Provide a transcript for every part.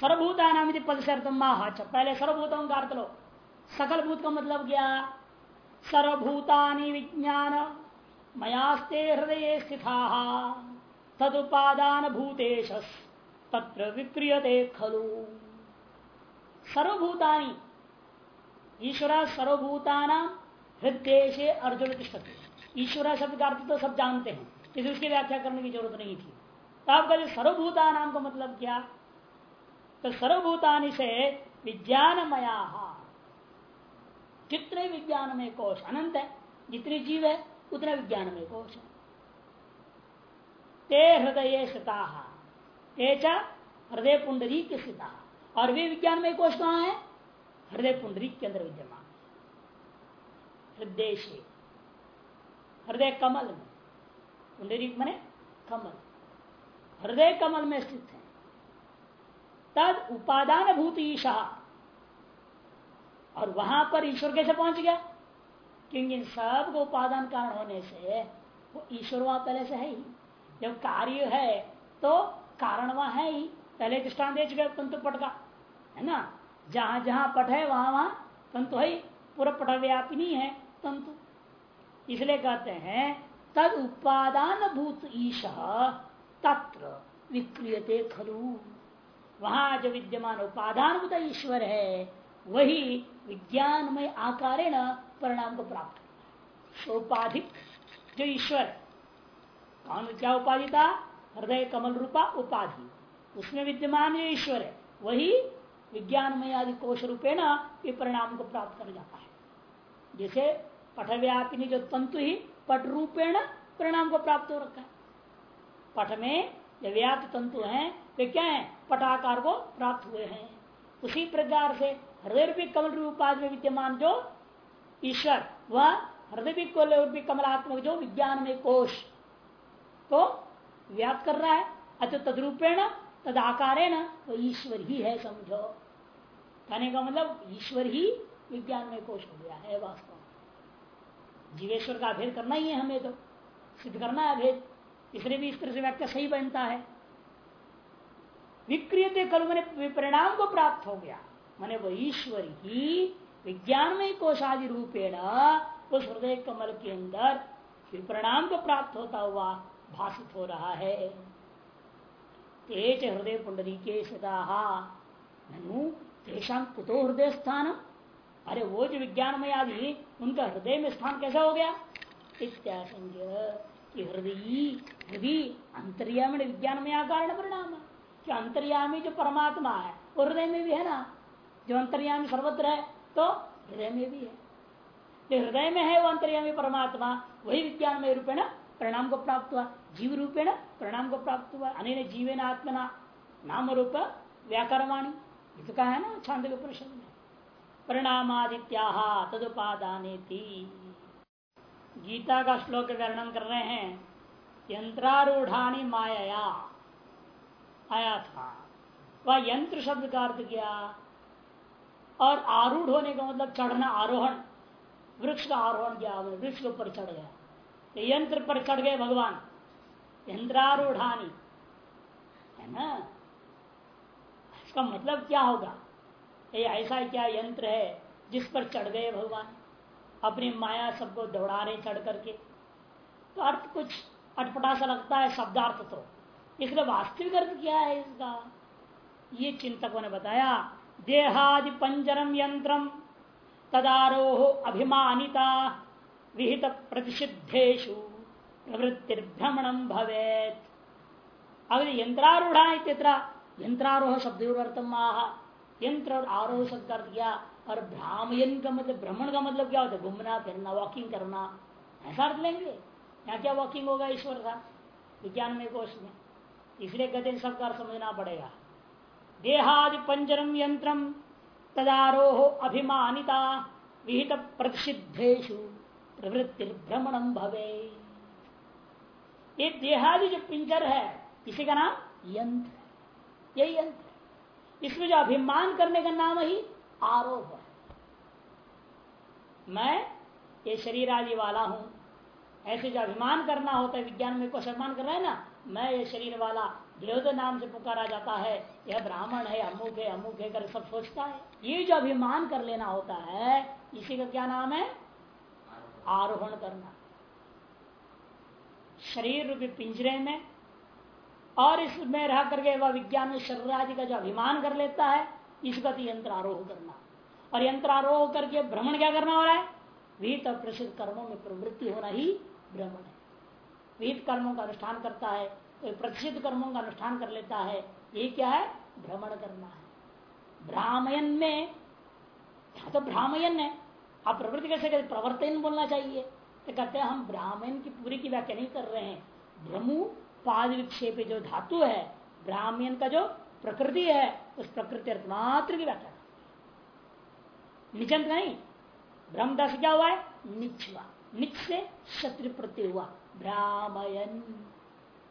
सर्वभूता नाम पद से अर्थ माह पहले सर्वभूतों का अर्थ लो। सकल भूत का मतलब क्या? सर्वभूतानि विज्ञान मयास्ते हृदय स्थिता। तदुपादान भूतेश तत्र विक्रियते खलु। सर्वभूतानि। ईश्वर सर्वभूताना हृदय से अर्जुन तिष्ठते। ईश्वर शब्द का अर्थ तो सब जानते हैं। इसलिए उसकी व्याख्या करने की ज़रूरत नहीं थी। तो आप कहते सर्वभूता नाम का मतलब क्या? तो सर्वभूतानि से विज्ञानमया। कितने विज्ञान में कोश? अनंत है। जितने जीव है, उतने विज्ञान में कोश है। ते हृदय स्थिता। हृदय पुंडरी के स्थिता। और वे विज्ञान में कोश कहा है? हृदय पुंडरी के अंदर विद्यमान। हृदय हृदय कमल में। पुंडरी मने कमल। हृदय कमल में स्थित तद उपादान भूत ईशा और वहाँ पर ईश्वर कैसे पहुँच गया? क्योंकि सबको उपादान कारण होने से वो ईश्वर वहाँ पहले से है ही। जब कार्य है तो कारण वहाँ है ही। पहले दृष्टान दे चुके तंतु पट का, है ना? जहाँ जहाँ पट है, वहाँ वहाँ तंतु है पूरा पट है तंतु। इसलिए कहते हैं, तद उपादान भूत ईश तत्र विक्रियते खलु। वहाँ जो विद्यमान उपादान भूत ईश्वर है, वही विज्ञानमय आकार परिणाम को प्राप्त उपाधिक जो ईश्वर, कौन क्या उपाधि था हृदय कमल रूपा उपाधि। उसमें विद्यमान जो ईश्वर है, वही विज्ञानमय आदि कोश रूपेण ये परिणाम को प्राप्त कर जाता है। जैसे पठव्यापिनी जो तंतु ही पट रूपेण परिणाम को प्राप्त हो रखा है। पट में जो व्याप्त तंतु हैं, वे क्या है? पटाकार को प्राप्त हुए हैं। उसी प्रकार से हृदय रूपी कमल रूपाद में विद्यमान जो ईश्वर, वह हृदय रूपी कमलात्मक जो विज्ञान में कोश को व्याप्त कर रहा है। अतः तदरूपेण तद आकारेण वो ईश्वर ही है समझो। कहने का मतलब ईश्वर ही विज्ञान में कोश हो गया है वास्तव जीवेश्वर का भेद करना ही है हमें तो। सिद्ध करना है भेद। इसलिए भी इस तरह से व्याख्या सही बनता है। विक्रियते कल मैंने परिणाम को प्राप्त हो गया। मैंने वो ईश्वर ही विज्ञान में कोशादि रूपेण उस हृदय कमल के अंदर परिणाम को प्राप्त होता हुआ भाषित हो रहा है। तेज हृदय पुंडरी के तेषा कुतो हृदय स्थान अरे वो जो विज्ञानमय आदि उनका हृदय में स्थान कैसा हो गया? इत्याशंक हृदय अंतर्यामी विज्ञान में कारण परिणाम कि अंतर्यामी जो परमात्मा है वो हृदय में भी है ना जो अंतर्यामी सर्वत्र है तो हृदय में भी है जो हृदय में है वो अंतर्यामी परमात्मा वही विज्ञान में रूपेण परिणाम को प्राप्त हुआ जीव रूपेण परिणाम को प्राप्त हुआ अने जीवेन आत्मना नाम रूप व्याकरवाणी कहा है ना छांद परिषद में परिणामादित्या तदुपादाने गीता का श्लोक वर्णन कर रहे हैं यंत्रारूढ़ानी माया आया था। वह यंत्र शब्द का अर्थ किया, और आरूढ़ होने का मतलब चढ़ना, आरोहण। वृक्ष का आरोहण किया वृक्ष के ऊपर चढ़ गया। यंत्र पर चढ़ गए भगवान। यंत्रारूढ़ानी है ना? इसका मतलब क्या होगा? ये ऐसा क्या यंत्र है जिस पर चढ़ गए भगवान? अपनी माया सबको दौड़ा रहे चढ़ करके। तो अर्थ कुछ अटपटा सा लगता है, शब्दार्थ तो। इसलिए वास्तविक अर्थ क्या है इसका? ये चिंतकों ने बताया, देहादि पंजरम यंत्रम तदारोह अभिमानिता विहित प्रतिषिद्धेशु प्रवृत्तिर्भ्रमणम भवेत। अगर यंत्रारूढ़ा इतना यंत्रारोह शब्द यंत्र और आरोह शब्द कर दिया और भ्रामयन का मतलब भ्रमण का मतलब क्या होता है? घूमना, फिरना वॉकिंग करना। ऐसा अर्थ लेंगे? यहाँ क्या वॉकिंग होगा ईश्वर का? विज्ञान में कोष में। इसलिए कहते सबका समझना पड़ेगा। देहादि पंजरम यंत्रम तदारोह अभिमानिता विहित प्रतिषिद्धेशु प्रवृत्ति भ्रमणम भवे। ये देहादि जो पिंजर है इसी का नाम? यंत्र यही यंत्र इसमें जो अभिमान करने का नाम ही आरोप मैं ये शरीर आदि वाला हूँ। ऐसे जो अभिमान करना होता है, विज्ञान में कुछ अभिमान कर रहा है ना, मैं ये शरीर वाला देवता नाम से पुकारा जाता है। यह ब्राह्मण है, अमुक है अमुक है कर सब सोचता है। ये जो अभिमान कर लेना होता है, इसी का क्या नाम है? आरोहण करना। शरीर रूपी पिंजरे में और इसमें रह करके वह विज्ञान में शरीर आदि का जो अभिमान कर लेता है इसका तो यंत्र आरोह करना। और यंत्र आरोह करके भ्रमण क्या करना हो रहा है? विहित और प्रसिद्ध कर्मों में प्रवृत्ति होना ही भ्रमण है। विहित कर्मों का अनुष्ठान करता है तो प्रतिषिध कर्मों का अनुष्ठान कर लेता है, ये क्या है? भ्रमण करना है। ब्राह्मण में तो ब्राह्मण है, आप प्रवृत्ति कैसे कहते प्रवर्तन बोलना चाहिए। तो कहते हैं, हम ब्राह्मण की पूरी की व्याख्या नहीं कर रहे हैं। भ्रमु पाद विक्षेप जो धातु है, ब्राह्मण का जो प्रकृति है, उस प्रकृति मात्र की व्याख्या निचंत नहीं ब्रह्मदास क्या हुआ है? निच हुआ। निच से शत्रु प्रत्यय हुआ। ब्राह्मण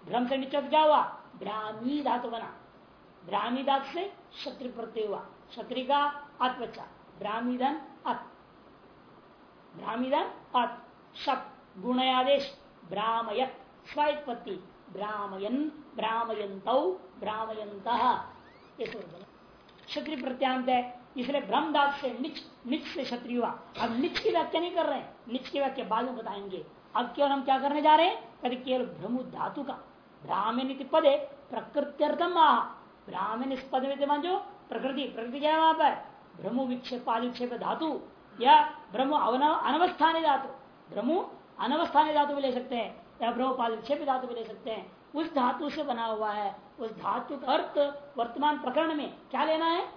भ्रम से निचत क्या हुआ? ब्राह्मी धातु बना। ब्राह्मी धातु से शत्रु प्रत्यय हुआ। क्षत्रि का अत्वचा ब्राह्मी धन अत। ब्राह्मी धन अत। शप गुणयादेश ब्राह्मयत। स्वत्पत्ति ब्राह्मयन। ब्राह्मयंत। ब्राह्मयंत क्षत्रिय प्रत्यांत है, इसलिए दात से निच निच से क्षत्रिय हुआ। अब निच की व्याख्या नहीं कर रहे हैं, निच की व्याख्या बाद में बताएँगे। अब केवल हम क्या करने जा रहे हैं? कभी केवल भ्रमु धातु का, ब्राह्मण पदे प्रकृत्यर्थम आह। ब्राह्मण इस पद में जो, प्रकृति प्रकृति क्या है वहाँ पर? भ्रमु विक्षेप विक्षेप धातु, या ब्रह्म अनवस्थानी धातु। भ्रमु अनवस्थानी धातु भी ले सकते हैं, या ब्रह्म विक्षेप धातु भी ले सकते हैं। उस धातु से बना हुआ है। उस धातु का अर्थ वर्तमान प्रकरण में क्या लेना है?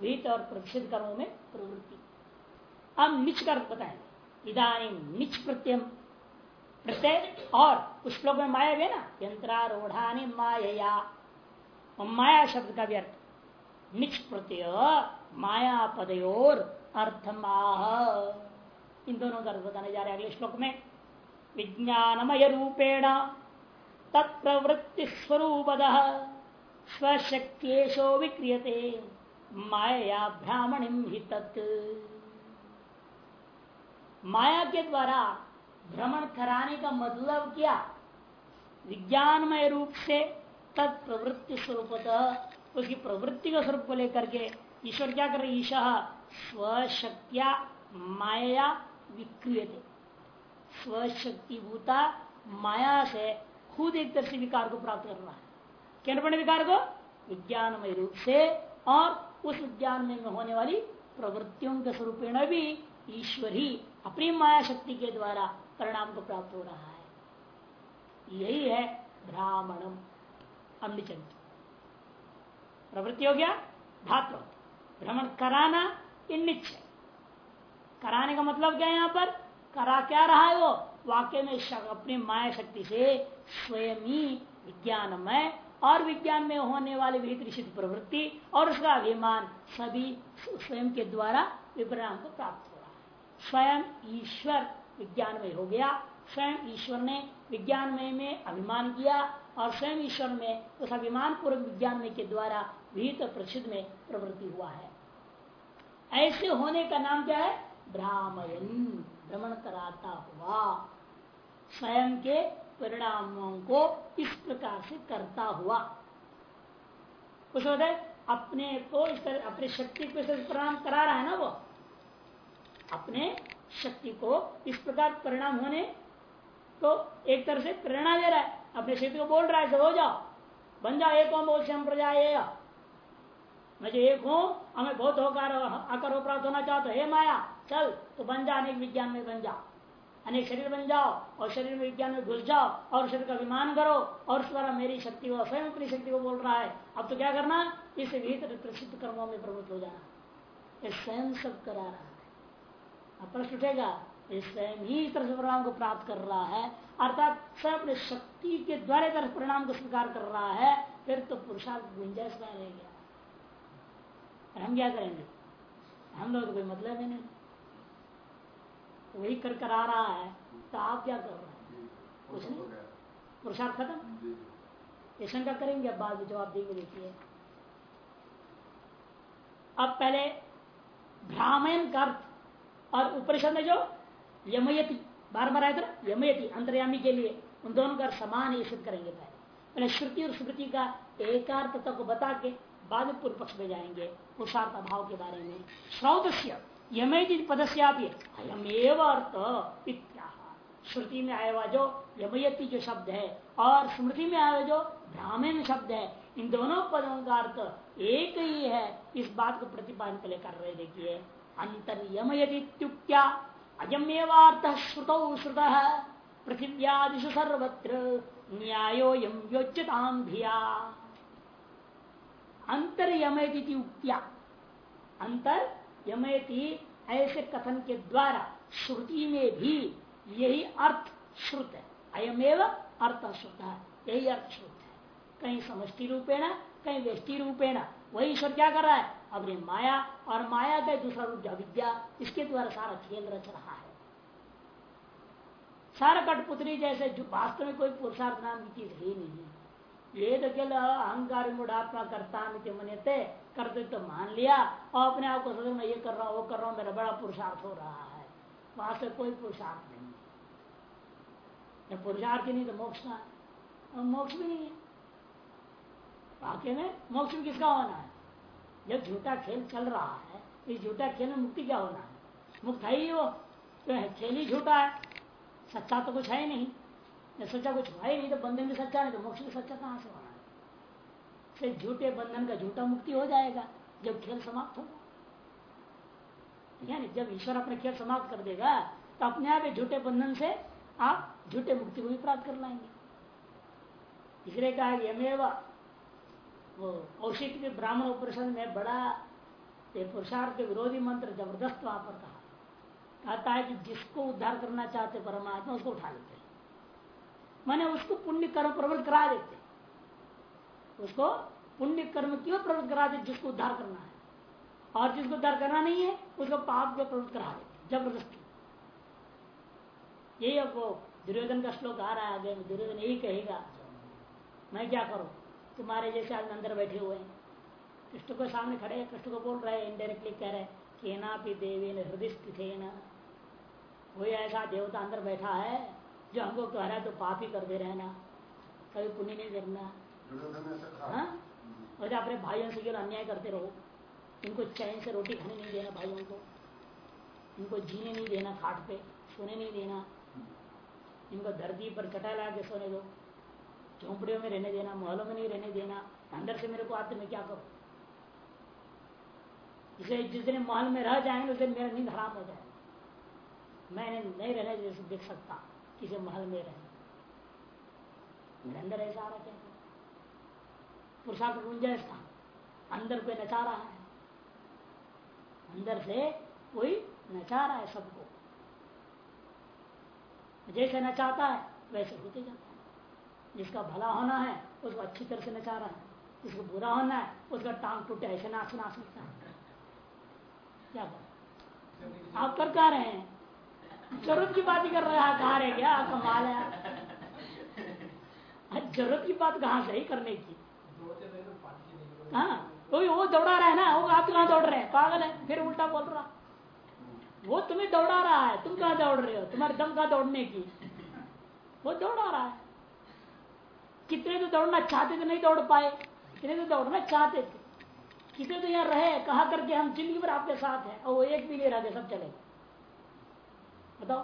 विहित और प्रतिषिध कर्मों में प्रवृत्ति। हम निच कर बताए। इधानी निच प्रत्यय प्रत्यय और उस श्लोक में माया भी ना? यंत्रारूढ़ानी माया माया शब्द का भी अर्थ। निच प्रत्यय, माया पदयोर, अर्थमाह। इन दोनों का अर्थ बताने जा रहे हैं अगले श्लोक में। विज्ञानमय रूपेण तत्प्रवृत्ति स्वरूपद स्वशक्तिशो विक्रियते। माया ब्राह्मणिम ही तत्। माया के द्वारा भ्रमण कराने का मतलब क्या? विज्ञानमय रूप से तत्प्रवृत्ति स्वरूप उसकी प्रवृत्ति का स्वरूप को लेकर के ईश्वर क्या कर रहे ईशा, स्वशक्तिया माया विक्रिय स्वशक्तिभूता माया से खुद एक से विकार को प्राप्त कर रहा है। क्या विकार को? विज्ञानमय रूप से और उस विज्ञान में होने वाली प्रवृत्तियों के स्वरूपेण भी ईश्वर ही अपनी माया शक्ति के द्वारा परिणाम को प्राप्त हो रहा है। यही है ब्राह्मणम अम्बिचंत। प्रवृत्ति हो गया धातु भ्रमण कराना इन निश्चय कराने का मतलब क्या है यहाँ पर? करा क्या रहा है वो? वाक्य में अपनी माया शक्ति से स्वयं ही विज्ञानमय और विज्ञान में होने वाले विहित प्रवृत्ति और उसका अभिमान सभी स्वयं के द्वारा विपरिणाम को प्राप्त हो रहा स्वयं ईश्वर विज्ञान में हो गया। स्वयं ईश्वर ने विज्ञान में, में अभिमान किया और स्वयं ईश्वर में उस अभिमान पूर्वक विज्ञान में के द्वारा विहित प्रसिद्ध में प्रवृत्ति हुआ है। ऐसे होने का नाम क्या है? ब्राह्मण। भ्रमण कराता हुआ। स्वयं के परिणामों को इस प्रकार से करता हुआ। कुछ होता है अपने को इस तरह, अपने शक्ति को परिणाम करा रहा है ना वो? अपने शक्ति को इस प्रकार परिणाम होने तो एक तरह से प्रेरणा दे रहा है। अपने शक्ति को बोल रहा है हो जाओ, बन जाओ, एक हम बोल हम प्रजा मैं जो एक हूँ, हमें बहुत होकर, आकर हो प्राप्त होना चाहते हे। माया, चल तो बन जा विज्ञान में बन जा। अनेक शरीर बन जाओ और शरीर में विज्ञान में घुस जाओ और शरीर का विमान करो और उस द्वारा मेरी शक्ति को, स्वयं अपनी शक्ति को बोल रहा है। अब तो क्या करना? इसे भीतर प्रसिद्ध कर्मों में प्रवृत्त हो जाना। ये स्वयं सब करा रहा है। अब प्रश्न उठेगा स्वयं ही इस तरह परिणाम को प्राप्त कर रहा है, अर्थात स्वयं अपनी शक्ति के द्वारा तरह परिणाम को स्वीकार कर रहा है, फिर तो पुरुषार्थ गुंजाइश रह गया। हम क्या करेंगे? हम लोग तो कोई मतलब ही नहीं। वही कर कर आ रहा है तो आप क्या कर रहे हैं? कुछ नहीं। पुरुषार्थ खत्म? ये शंका करेंगे अब बाद में जवाब देंगे देखिए। अब पहले ब्राह्मण का अर्थ और उपनिषद में जो यमयति बार बार आया था यमयति अंतर्यामी के लिए उन दोनों का समान ही सिद्ध करेंगे पहले। पहले श्रुति और स्मृति का एकार्थ तत्व को बता के बाद में पूर्व पक्ष में जाएँगे पुरुषार्थ अभाव के बारे में। श्रौत यमेदि पदस्यापि अयमेव अर्थ श्रुति में आया हुआ जो यमयति जो शब्द है, और स्मृति में आया जो ब्राह्मण शब्द है, इन दोनों पदों का अर्थ एक ही है। इस बात को प्रतिपादन के लिए कर रहे देखिए। अंतर यमयदित्युक्त्या अयमेवार्थ श्रुतौ श्रुत पृथिव्यादिशु सर्वत्र न्यायो यम योच्यताम धिया। अंतर यमयति उक्त्या अंतर यमयति ऐसे कथन के द्वारा श्रुति में भी यही अर्थ श्रुत है। अयमेव अर्थ श्रुत यही अर्थ श्रुत है। कहीं समष्टि रूपेण, कहीं व्यष्टि रूपेण, वही ईश्वर क्या कर रहा है? अपनी माया और माया का दूसरा रूप अविद्या, इसके द्वारा सारा खेल रच रहा है। सारा कठपुतली जैसे जो वास्तव में कोई पुरुषार्थ नाम की चीज़ ही नहीं। है ये तो केवल अहंकार मूढ़ात्मा करता मनते करते तो मान लिया और अपने आप को सोच मैं ये कर रहा हूँ वो कर रहा हूँ मेरा बड़ा पुरुषार्थ हो रहा है वहाँ से कोई पुरुषार्थ नहीं है पुरुषार्थ ही नहीं तो मोक्ष का मोक्ष भी नहीं है वाक्य में मोक्ष भी किसका होना है जब झूठा खेल चल रहा है इस झूठा खेल में मुक्ति क्या होना है मुक्त है ही वो तो खेल ही झूठा है सच्चा तो कुछ है ही नहीं सच्चा कुछ ही नहीं तो बंधन भी सच्चा नहीं तो मोक्ष भी सच्चा कहाँ से होना है? झूठे बंधन का झूठा मुक्ति हो जाएगा जब खेल समाप्त होगा यानी जब ईश्वर अपने खेल समाप्त कर देगा तो अपने आप ही झूठे बंधन से आप झूठे मुक्ति को भी प्राप्त कर लाएँगे। इसलिए कहा यमेव, वो के ब्राह्मण उपनिषद में बड़ा पुरुषार्थ के विरोधी मंत्र ज़बरदस्त वहाँ पर कहा। कहता है कि जिसको उद्धार करना चाहते परमात्मा, उसको उठा लेते माने उसको पुण्य कर्म प्रवृत्त करा देते। उसको पुण्य कर्म क्यों प्रवृत्त करा देते, जिसको उद्धार करना है। और जिसको उद्धार करना नहीं है, उसको पाप को प्रवृत्त करा देते, ज़बरदस्ती। यही अब दुर्योधन का श्लोक आ रहा है आगे दुर्योधन यही कहेगा, मैं क्या करूँ? तुम्हारे जैसे आदमी अंदर बैठे हुए हैं। कृष्ण को सामने खड़े हैं, कृष्ण को बोल रहे हैं इनडायरेक्टली कह रहे हैं केना भी देवी हृदय स्थित कोई ऐसा देवता अंदर बैठा है जो हमको कह रहा है तो पाप ही कर दे रहना कभी पुण्य नहीं करना। हाँ? और अपने भाइयों से केवल अन्याय करते रहो इनको चैन से रोटी खाने नहीं देना भाइयों को इनको जीने नहीं देना खाट पे सोने नहीं देना। इनको धरती पर चटा ला के सोने दो झोंपड़ियों में रहने देना महलों में नहीं रहने देना अंदर से मेरे को आते मैं क्या करूँ? इसे जिस दिन महल में रह जाएँगे उस दिन मेरा नींद हराम हो जाए मैं नहीं रहने जैसे देख सकता। किसी महल में रहे। अंदर ऐसा आ रहा क्या? पुरुषार्थ गुंजाइश था अंदर कोई नचा रहा है? अंदर से कोई नचा रहा है सबको। जैसे नचाता है, वैसे होते जाता है। जिसका भला होना है, उसको अच्छी तरह से नचा रहा है। जिसको बुरा होना है, उसका टांग टूटे ऐसे नाच नाच सकता है। क्या आप कर रहे हैं? ज़रूरत की बात ही कर रहा है, कहा क्या कमाल है। ज़रूरत की बात कहाँ से ही करने की? हाँ वो दौड़ा रहा है ना, वो आप कहाँ दौड़ रहे हैं? पागल है, फिर उल्टा बोल रहा। वो तुम्हें दौड़ा रहा है, तुम कहाँ दौड़ रहे हो? तुम्हारे दम का दौड़ने की? वो दौड़ा रहा है। कितने तो दौड़ना चाहते थे, नहीं दौड़ पाए। कितने तो दौड़ना चाहते थे। कितने तो यहाँ रहे, कहा करके हम ज़िंदगी भर आपके साथ हैं, और वो एक भी नहीं रहते सब चले बताओ,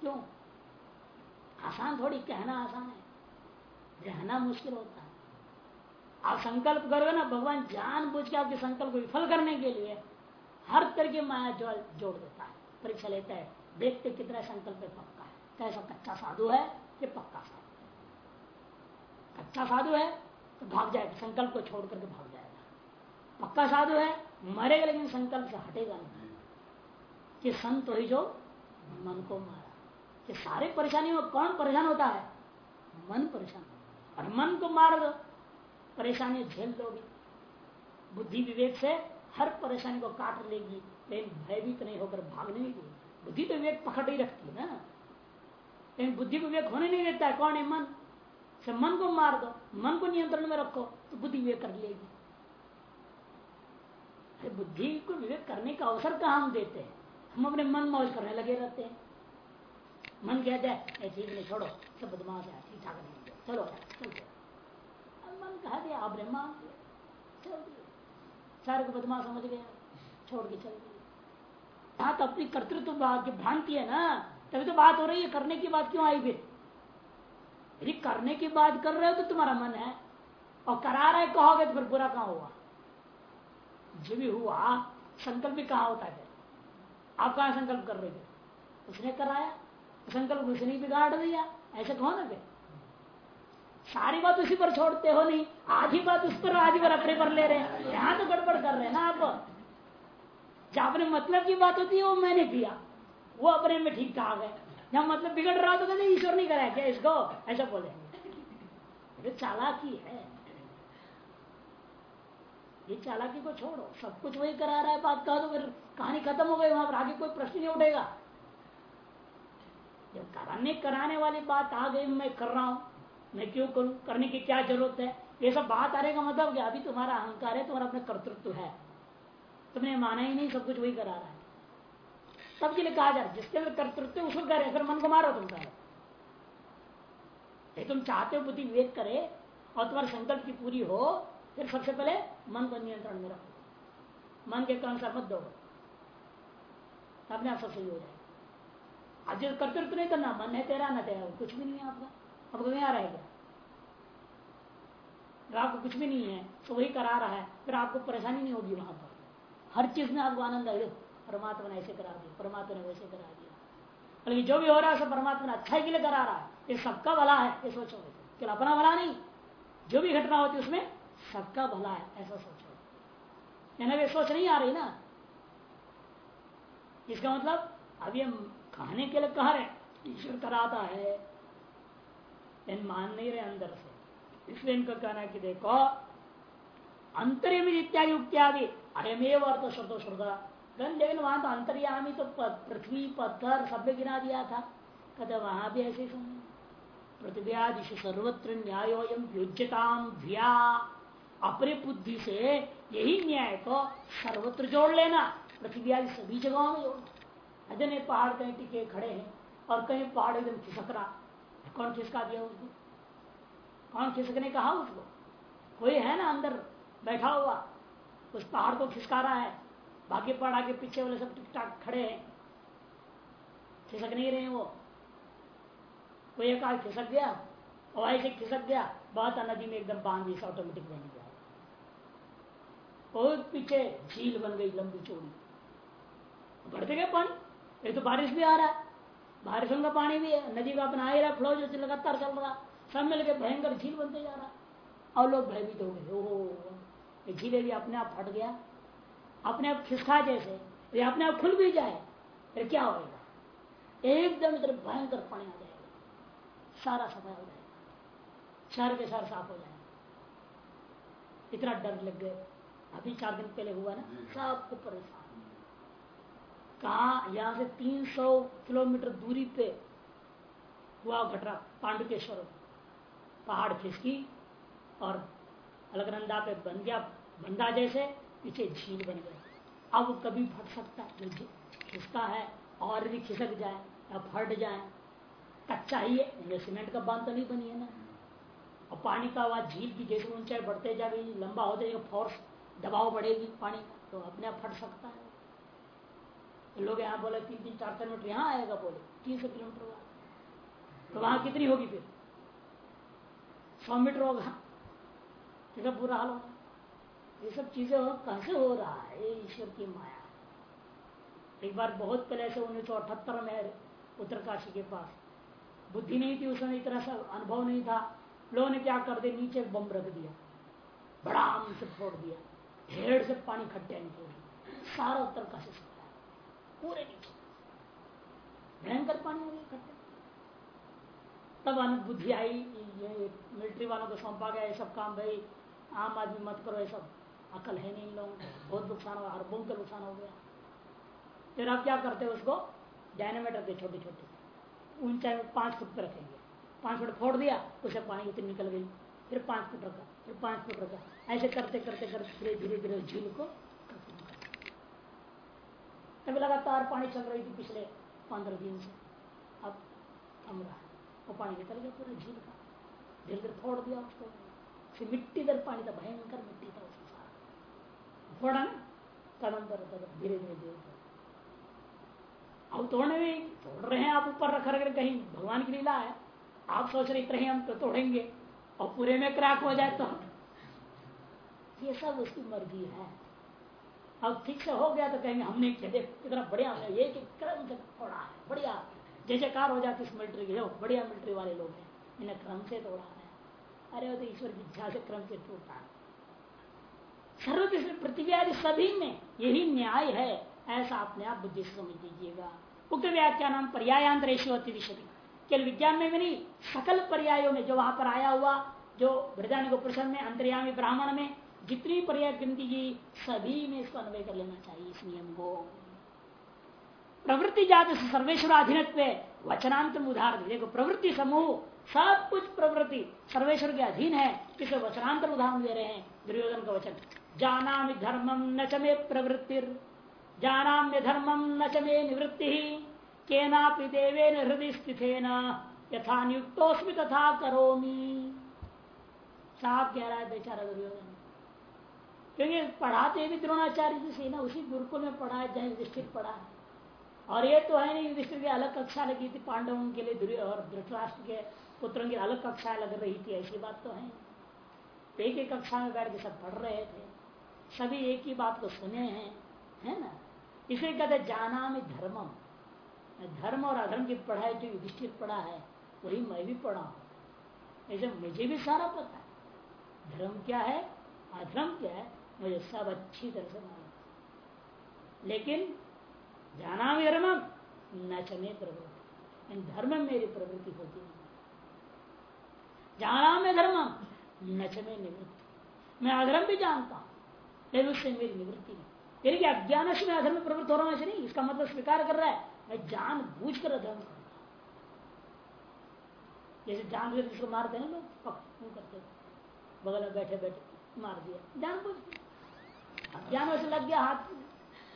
क्यों? आसान थोड़ी, कहना आसान है। रहना मुश्किल होता है। आप संकल्प करोगे ना, भगवान जान बुझ के आपके संकल्प को विफल करने के लिए हर तरह की माया जो जोड़ देता है, परीक्षा लेता है। देखते कितना संकल्प पक्का है। कैसा कच्चा साधु है कि पक्का साधु कच्चा साधु है तो भाग जाएगा, संकल्प को छोड़ करके भाग जाएगा। पक्का साधु है, मरेगा लेकिन संकल्प से हटेगा नहीं। कि संत ही जो मन को मारा। कि सारे परेशानियों में कौन परेशान होता है? मन परेशान। और मन को मार दो परेशानी झेल दोगे। बुद्धि विवेक से हर परेशानी को काट लेगी, लेकिन भयभीत नहीं होकर भागने नहीं देगी। बुद्धि तो विवेक पकड़ ही रखती है ना। लेकिन बुद्धि को विवेक होने नहीं देता है, कौन है? मन। से मन को मार दो, मन को नियंत्रण में रखो तो बुद्धि विवेक कर लेगी। बुद्धि को विवेक करने का अवसर कहा हम देते हैं? हम अपने मन मौज करने लगे रहते हैं। मन कहते हैं ठीक नहीं छोड़ो, सब बदमाश है, ठीक ठाक नहीं चलो चलते कहा दिया आप ब्रह्मा दिए सारे को बदमाश समझ गया, छोड़ के चल दिए यहाँ तो अपनी कर्तृत्व की भ्रांति है ना, तभी तो बात हो रही है, करने की बात क्यों आई फिर? यदि करने की बात कर रहे हो तो तुम्हारा मन है, और करा रहे कहोगे तो फिर बुरा कहाँ हुआ? जो भी हुआ, संकल्प भी कहा होता है आप कहा संकल्प कर रहे थे। उसने कराया, संकल्प उसने बिगाड़ दिया। ऐसे कहो ना फिर? सारी बात उसी पर छोड़ते हो नहीं। आधी बात उस पर, आधी बार अपने पर ले रहे हैं। यहाँ तो गड़बड़ कर रहे हैं ना आप। जहाँ अपने मतलब की बात होती है, वो मैंने किया। वो अपने में ठीक ठाक है। जहाँ मतलब बिगड़ रहा तो कहते ईश्वर नहीं कराया। क्या इसको? ऐसा बोले। चालाकी है। ये चालाकी को छोड़ो। सब कुछ वही करा रहा है बात कहा तो फिर कहानी खत्म हो गई, वहाँ पर आगे कोई प्रश्न नहीं उठेगा। जब कराने कराने वाली बात आ गई, मैं कर रहा हूँ। मैं क्यों करूँ? करने की क्या ज़रूरत है? ये सब बात आने का मतलब क्या? अभी तुम्हारा अहंकार है, तुम्हारा अपना कर्तृत्व है। तुमने माना ही नहीं, सब कुछ वही करा रहा है। तब के लिए कहा जा रहा जिसके अंदर कर्तृत्व उसको करे, फिर मन को मारो तुम पहले तुम चाहते हो बुद्धि विवेक करे, और तुम्हारे संकल्प की पूरी हो, फिर सबसे पहले मन को नियंत्रण में रखो। मन के अनुसार मत दो अपने आप सब सही हो जाएगा। अब जो कर्तृत्व नहीं करना, मन है तेरा, ना तेरा कुछ भी नहीं है आपका। आपको यहाँ रहेगा आपको कुछ भी नहीं है तो वही करा रहा है, फिर आपको परेशानी नहीं होगी वहाँ पर। हर चीज़ में आपको आनंद आए परमात्मा ने ऐसे करा दिया, परमात्मा ने वैसे करा दिया। बल्कि जो भी हो रहा है, सब परमात्मा ने अच्छा के लिए करा रहा है। ये सबका भला है, ये सोचो। अपना भला नहीं, जो भी घटना होती है उसमें सबका भला है, ऐसा सोचो। यानी वे सोच नहीं आ रही ना। इसका मतलब अभी हम खाने के लिए कह रहे? ईश्वर कराता है। इन मान नहीं रहे अंदर से। इसलिए इनका कहना कि देखो अंतरिम इत्यादि उक्त्यादि, अयमेव अर्थ शब्दों श्रद्धा लेकिन वहाँ तो अंतर्यामी तो पृथ्वी, पत्थर सब गिरा दिया था। कहते वहाँ भी ऐसे सुन। पृथ्वी सर्वत्र न्यायोयम योज्यताम भिया अपने बुद्धि से यही न्याय को सर्वत्र जोड़ लेना। पृथ्वी आदि सभी जगहों में जोड़। अजने पहाड़ कहीं टिके, खड़े हैं और कहीं पहाड़ एकदम खिसक रहा कौन खिसका दिया उसको? कौन खिसकने कहा उसको? कोई है ना अंदर, बैठा हुआ? उस पहाड़ को खिसका रहा है। बाकी पहाड़ आगे पीछे वाले सब टिक टाक खड़े हैं। खिसक नहीं रहे वो। कोई एक खिसक गया और ऐसे खिसक गया बहुत नदी में एकदम बाँध दी ऑटोमेटिक बन गया। और पीछे झील बन गई लंबी चौड़ी। बढ़ते गए पानी। ये तो बारिश भी आ रहा है। बारिशों का पानी भी है। नदी का अपना आ रहा फ्लो जो लगातार चल रहा सब मिलकर भयंकर झील बनते जा रहा और लोग भयभीत हो गए। ओहो। झीले भी अपने आप फट गया। अपने आप खिसका जैसे। ये अपने आप खुल भी जाए। फिर क्या होगा एकदम इधर भयंकर पानी आ जाएगा। सारा सफ़ाई हो जाएगा। शहर के शहर साफ़ हो जाएगा। इतना डर लग गए अभी चार दिन पहले हुआ ना सबको परेशान कहा यहाँ से 300 किलोमीटर दूरी पे हुआ घटना पांडुकेश्वर पहाड़ खिसकी और अलगनंदा पे बन गया बंदा जैसे पीछे झील बन गए अब कभी फट सकता है खिसका है और भी खिसक जाए या फट जाए कच्चा ही है सीमेंट का बाँध तो नहीं बनी है ना। और पानी का वहाँ झील की जैसे ऊंचाई बढ़ते जाए लंबा होते जाएगा फोर्स दबाव बढ़ेगी पानी का तो अपने आप फट सकता है। तो लोग यहाँ बोले, तीन तीन चार किलोमीटर यहाँ आएगा बोले, तीन सौ किलोमीटर तो वहाँ कितनी होगी फिर? सौ मीटर होगा। है बुरा हाल होगा। ये सब चीज़ें कैसे हो रहा है? ये ईश्वर की माया। एक बार बहुत पहले से उन्नीस सौ अठहत्तर में उत्तरकाशी के पास। बुद्धि नहीं थी उसमें, इतना सा अनुभव नहीं था। लोगों ने क्या कर दिया? नीचे बम रख दिया। बड़ा आम से फोड़ दिया। ढेर से पानी खट्टे सारा उत्तर का से पूरे नीचे भयंकर पानी गया खट्टे तब अनंत बुद्धि आई, ये मिलिट्री वालों को सौंपा गया, ये सब काम भाई, आम आदमी मत करो, ये सब। अकल है नहीं इन लोगों को। बहुत नुकसान हुआ अरबों का नुकसान हो गया। फिर आप क्या करते हो उसको? डायनामेट रखते छोटे छोटे। ऊंचाई में पाँच फुट पर रखेंगे। पाँच फुट फोड़ दिया, उसे पानी उतनी निकल गई। फिर पाँच फुट रखा। फिर पाँच रखा ऐसे करते करते करते धीरे धीरे धीरे झील को तभी लगातार पानी चल रही थी पिछले पंद्रह दिन से। अब थम रहा है। वो पानी निकल गया पूरा झील का। धीरे धीरे फोड़ दिया उसको। फिर मिट्टी दर पानी था, भयंकर मिट्टी था उसके साथ फोड़ा ना कदम पर धीरे धीरे धीरे अब तोड़ने में तोड़ रहे हैं, आप ऊपर रख रख कहीं। भगवान की लीला है। आप सोच रहे इतने हम तो तोड़ेंगे। और पूरे में क्रैक हो जाए तो ये सब उसकी मर्ज़ी है। अब ठीक से हो गया तो कहेंगे, हमने कितना बढ़िया हमने एक क्रम से तोड़ा है, बढ़िया। जय जयकार हो जाती इस मिलिट्री के बढ़िया मिलिट्री वाले लोग हैं, इन्हें क्रम से तोड़ा है। अरे, वो तो ईश्वर की इच्छा से क्रम से टूटा सर्व पृथ्वी आदि सभी में यही न्याय है। ऐसा अपने आप बुद्धि समझ लीजिएगा। उक्त व्याख्या नाम पर्यायांतरेश केवल विज्ञान में भी नहीं, सकल पर्यायों में जो वहाँ पर आया हुआ, जो वृदान प्रसन्न में, अंतर्यामी ब्राह्मण में, जितनी पर्याय गिनती की, सभी में इसको अन्वय कर लेना चाहिए इस नियम को। प्रवृत्ति जात सर्वेश्वर अधीन वचनांत उदाहरण देखो, प्रवृत्ति समूह, सब कुछ प्रवृत्ति, सर्वेश्वर के अधीन है, किसे वचनांतर उदाहरण दे रहे हैं? दुर्योधन का वचन जाना धर्मम न चमे प्रवृत्ति जाना धर्मम न चमे निवृत्ति। केनापि देवेन हृदय स्थितेन यथा नियुक्तोस्मि तथा करोमी। साफ़ कह रहा है, बेचारा दुर्योधन, क्योंकि पढ़ाते भी द्रोणाचार्य जी से, ना उसी गुरुकुल में पढ़ा है जहाँ युधिष्ठिर पढ़ा। है और ये तो है नहीं, युधिष्ठिर की अलग कक्षा लगी थी, पांडवों के लिए और धृतराष्ट्र के पुत्रों की अलग कक्षा लग रही थी, ऐसी बात तो है एक ही कक्षा में बैठ के सब पढ़ रहे थे। सभी एक ही बात को सुने हैं, है ना? इसे कहते जाना में धर्मम। धर्म और अधर्म की पढ़ाई जो युधिष्ठिर पढ़ा है, वही मैं भी पढ़ा हूँ। ऐसे मुझे भी सारा पता है। धर्म क्या है, अधर्म क्या है, मुझे सब अच्छी तरह से मालूम लेकिन जाना भी धर्म न प्रवृत्ति। धर्म मेरी प्रवृत्ति होती नहीं। जाना में धर्म न निवृत्ति। मैं अधर्म भी जानता हूँ, लेकिन उससे मेरी निवृत्ति नहीं। कि अज्ञान से मैं अधर्म प्रवृत्त हो रहा हूँ, ऐसे नहीं। इसका मतलब स्वीकार कर रहा है। मैं जान बूझ कर अधर्म करता जैसे जान बूझ किसको मारते हैं लोग करते बगल में बैठे बैठे, मार दिया। जान बूझ ज्ञान वैसे लग गया हाथ।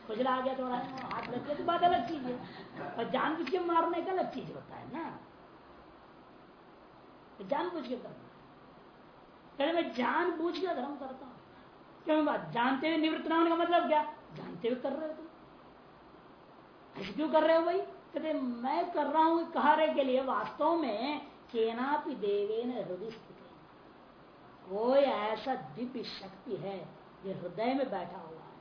खुजला आ गया तो हाथ लग गया तो बात अलग चीज़ है। और जान बुझ के मारने का अलग चीज़ होता है ना। तो जान बुझ के करना पहले मैं जान बूझ के धर्म करता हूँ। क्यों बात? जानते हुए निवृत्त ना होने का मतलब क्या? जानते हुए कर रहे हो तुम। ऐसे क्यों कर रहे हो भाई? कहते, मैं कर रहा हूँ कहा रहे के लिए वास्तव में केना देवे न हृदय कोई ऐसा दिव्य शक्ति है जो हृदय में बैठा हुआ है।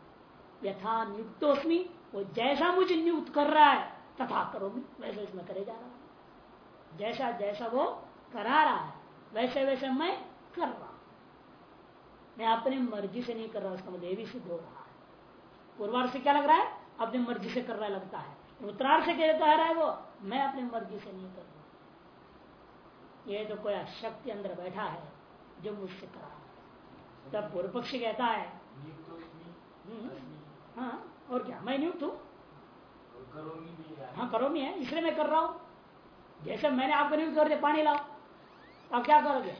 यथा नियुक्तोस्मी वो जैसा मुझे नियुक्त कर रहा है, तथा करो वैसे इसमें करे जा रहा है। जैसा जैसा वो करा रहा है, वैसे वैसे मैं कर रहा हूँ। मैं अपनी मर्ज़ी से नहीं कर रहा, उसका मुझे भी सिद्ध हो रहा है। पूर्वार्थ से क्या लग रहा है? अपनी मर्ज़ी से कर रहा लगता है। उत्तरार्थ से क्या कह रहा है वो मैं अपनी मर्ज़ी से नहीं कर ये तो कोई शक्ति अंदर बैठा है जो मुझसे करा तब पूर्व पक्ष कहता है हम्म, हाँ और क्या मैं नियुक्त हूँ हाँ करोमी है इसलिए मैं कर रहा हूँ। जैसे मैंने आपको नियुक्त कर दिया पानी लाओ। आप क्या करोगे?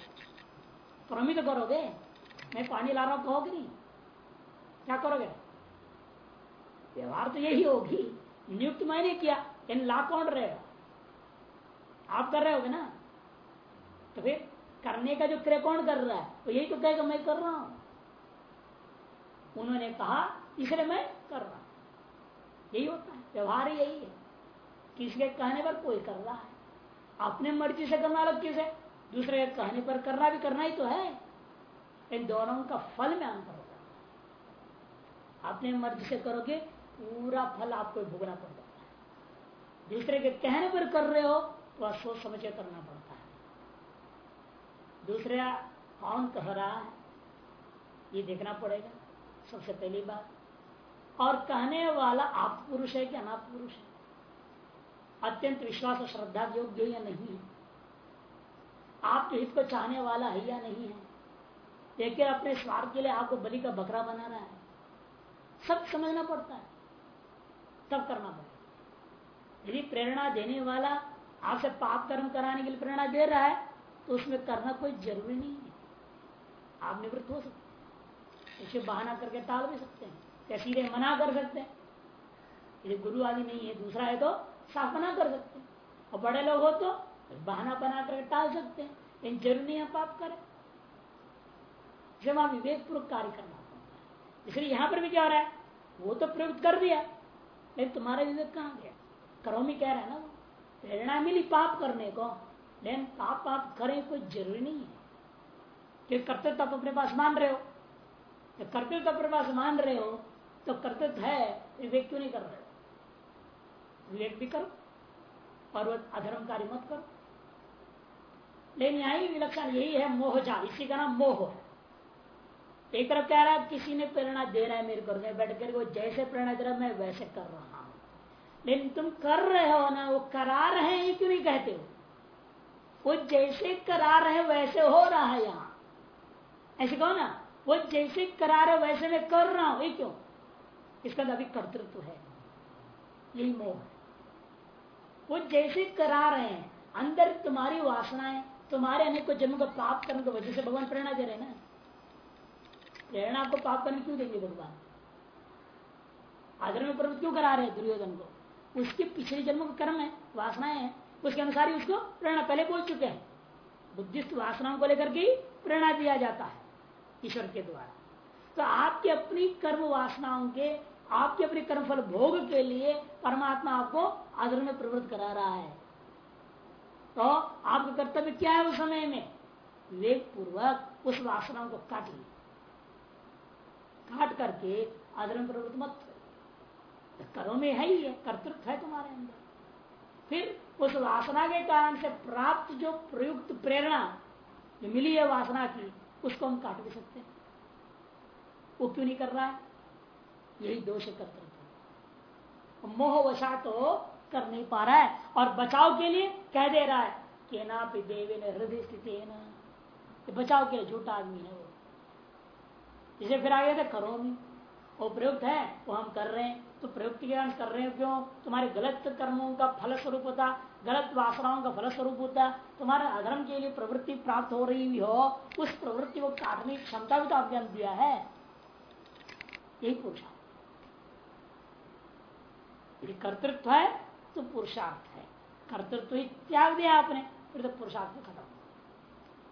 करोमी तो करोगे। मैं पानी ला रहा हूँ कहोगे नहीं? क्या करोगे? व्यवहार तो यही होगी। नियुक्त मैंने किया, इन ला कौन रहेगा आप कर रहे होगे ना? तो फिर करने का जो क्रिया कौन कर रहा है, वो यही तो कहेगा, मैं कर रहा हूँ। उन्होंने कहा, इसलिए मैं कर रहा हूँ। यही होता है, व्यवहार यही है। किसी के कहने पर कोई कर रहा है। अपने मर्ज़ी से करना अलग किसे दूसरे के कहने पर करना भी करना ही तो है। इन दोनों का फल में अंतर होगा। अपने मर्ज़ी से करोगे पूरा फल आपको भोगना पड़ता है। दूसरे के कहने पर कर रहे हो तो सोच समझ के करना पड़ता है। दूसरा, कौन कह रहा है? ये देखना पड़ेगा, सबसे पहली बात। और कहने वाला आप पुरुष है कि अनाप पुरुष है? अत्यंत विश्वास और श्रद्धा योग्य या नहीं है? आपके हित को चाहने वाला है या नहीं है? लेकिन अपने स्वार्थ के लिए आपको बलि का बकरा बनाना है। सब समझना पड़ता है। तब करना पड़ेगा यदि प्रेरणा देने वाला आपसे पाप कर्म कराने के लिए प्रेरणा दे रहा है तो उसमें करना कोई ज़रूरी नहीं है। आप निवृत्त हो सकते हैं। उसे बहाना करके टाल भी सकते हैं। या सीधे मना कर सकते हैं। यदि गुरु आदि नहीं है, दूसरा है तो साफ़ मना कर सकते हैं। और बड़े लोग हो तो बहाना बना करके टाल सकते हैं। लेकिन ज़रूरी नहीं है पाप करें। इसे वहाँ विवेक पूर्वक कार्य करना इसलिए यहाँ पर भी क्या हो रहा है? वो तो प्रयुक्त कर दिया। लेकिन तुम्हारा विवेक कहाँ गया? करो में कह रहा है ना वो, प्रेरणा मिली पाप करने को। लेकिन पाप पाप करें कोई ज़रूरी नहीं है। कि कर्तव्य आप अपने पास मान रहे हो। तो कर्तव्य अपने पास मान रहे हो तो कर्तव्य है, विवेक क्यों नहीं कर रहे हो? विवेक भी करो, और अधर्म कार्य मत करो। लेकिन यही विलक्षण यही है, मोह जा इसी का नाम मोह है। एक तरफ़ कह रहा है किसी ने प्रेरणा दे रहा है मेरे को मैं बैठ कर वो जैसे प्रेरणा दे रहा मैं वैसे कर रहा हूँ। लेकिन तुम कर रहे हो ना, वो करा रहे हैं क्यों नहीं कहते हो? वो जैसे करा रहे वैसे हो रहा है यहाँ। ऐसे कहो ना, वो जैसे करा रहे वैसे मैं कर रहा हूँ। ये क्यों? इसका अभी कर्तृत्व है। यही मोह है। वो जैसे करा रहे हैं, अंदर तुम्हारी वासनाएँ, तुम्हारे अनेक को जन्म को प्राप्त करने की वजह से भगवान प्रेरणा दे रहे ना। प्रेरणा आपको पाप करने क्यों देंगे भगवान? आदर में प्रवृत्ति क्यों करा रहे दुर्योधन को? उसके पिछले जन्म का कर्म है, वासनाएँ हैं, उसके अनुसार ही उसको प्रेरणा पहले बोल चुके हैं। बुद्धिस्ट वासनाओं को लेकर के प्रेरणा दिया जाता है ईश्वर के द्वारा। तो आपकी अपनी कर्म वासनाओं के, आपके अपने कर्म फल भोग के लिए परमात्मा आपको आदर में प्रवृत्त करा रहा है। तो आपका कर्तव्य क्या है उस समय में? विवेक पूर्वक उस वासनाओं को काट लिया। काट करके आदरण प्रवृत्त मत करो। में है ही है, कर्तृत्व है तुम्हारे अंदर। फिर उस वासना के कारण से प्राप्त जो प्रयुक्त प्रेरणा जो मिली है वासना की, उसको हम काट भी सकते हैं। वो क्यों नहीं कर रहा है? यही दोष कर्तृत्व। मोह वशा तो कर नहीं पा रहा है और बचाव के लिए कह दे रहा है कि ना देवे ने हृदय स्थिति है ना बचाव के लिए झूठा आदमी है वो। इसे फिर आगे थे करो भी वो प्रयुक्त है, वो हम कर रहे हैं। तो प्रयुक्त के कारण कर रहे हो क्यों? तुम्हारे गलत कर्मों का फल स्वरूप होता, गलत वासनाओं का फल स्वरूप होता। तुम्हारे अधर्म के लिए प्रवृत्ति प्राप्त हो रही भी हो, उस प्रवृत्ति को काटने की क्षमता भी तो आपने दिया है। यही पूछा कर्तृत्व है तो पुरुषार्थ है। कर्तृत्व ही त्याग दिया आपने, फिर तो पुरुषार्थ खत्म।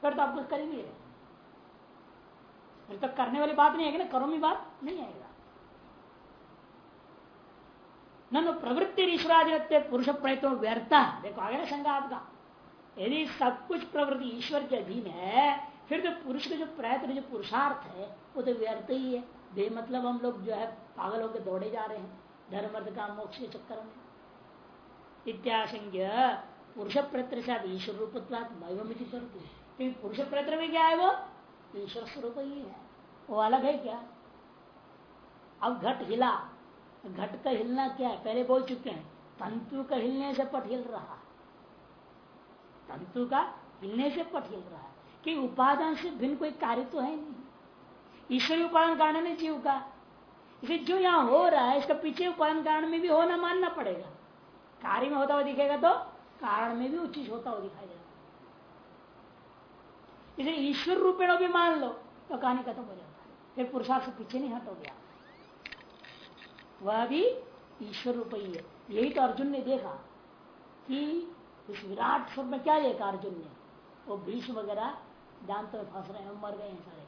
फिर तो आप कुछ कर नहीं रहे। फिर तो करने वाली बात नहीं आएगी ना करो में बात नहीं आएगा। न प्रवृत्ति ईश्वराधिपत्य पुरुष प्रयत्न व्यर्थ। देखो, आगे ना संज्ञा आपका। यदि सब कुछ प्रवृत्ति ईश्वर के अधीन है, फिर तो पुरुष का जो प्रयत्न, जो पुरुषार्थ है, वो तो व्यर्थ ही है। बे मतलब हम लोग जो है, पागल होकर दौड़े जा रहे हैं धर्म का मोक्ष के चक्कर में। इत्याशंज्ञ पुरुष प्रयत्न से आप ईश्वर रूप पुरुष प्रयत्न में क्या है वो? ईश्वर स्वरूप ही है। वो अलग है क्या? अब घट हिला। घट का हिलना क्या है? पहले बोल चुके हैं, तंतु का हिलने से पट हिल रहा तंतु का हिलने से पट हिल रहा कि उपादान से भिन्न कोई कार्य तो है नहीं। ईश्वरी उपादान कारण है जीव का। इसे जो यहाँ हो रहा है, इसका पीछे उपादान कारण में भी होना मानना पड़ेगा। कार्य में होता हुआ दिखेगा तो कारण में भी उचित होता हुआ दिखाई देगा। इसे ईश्वर रूपेण भी मान लो। तो कहानी खत्म हो जाता है। फिर पुरुषार्थ से पीछे नहीं हटोगे आप वह भी ईश्वर रूप ही है। यही तो अर्जुन ने देखा कि इस विराट स्वरूप में क्या देखा अर्जुन ने। वो भीष्म वगैरह दांत में फंस रहे हैं मर गए हैं सारे।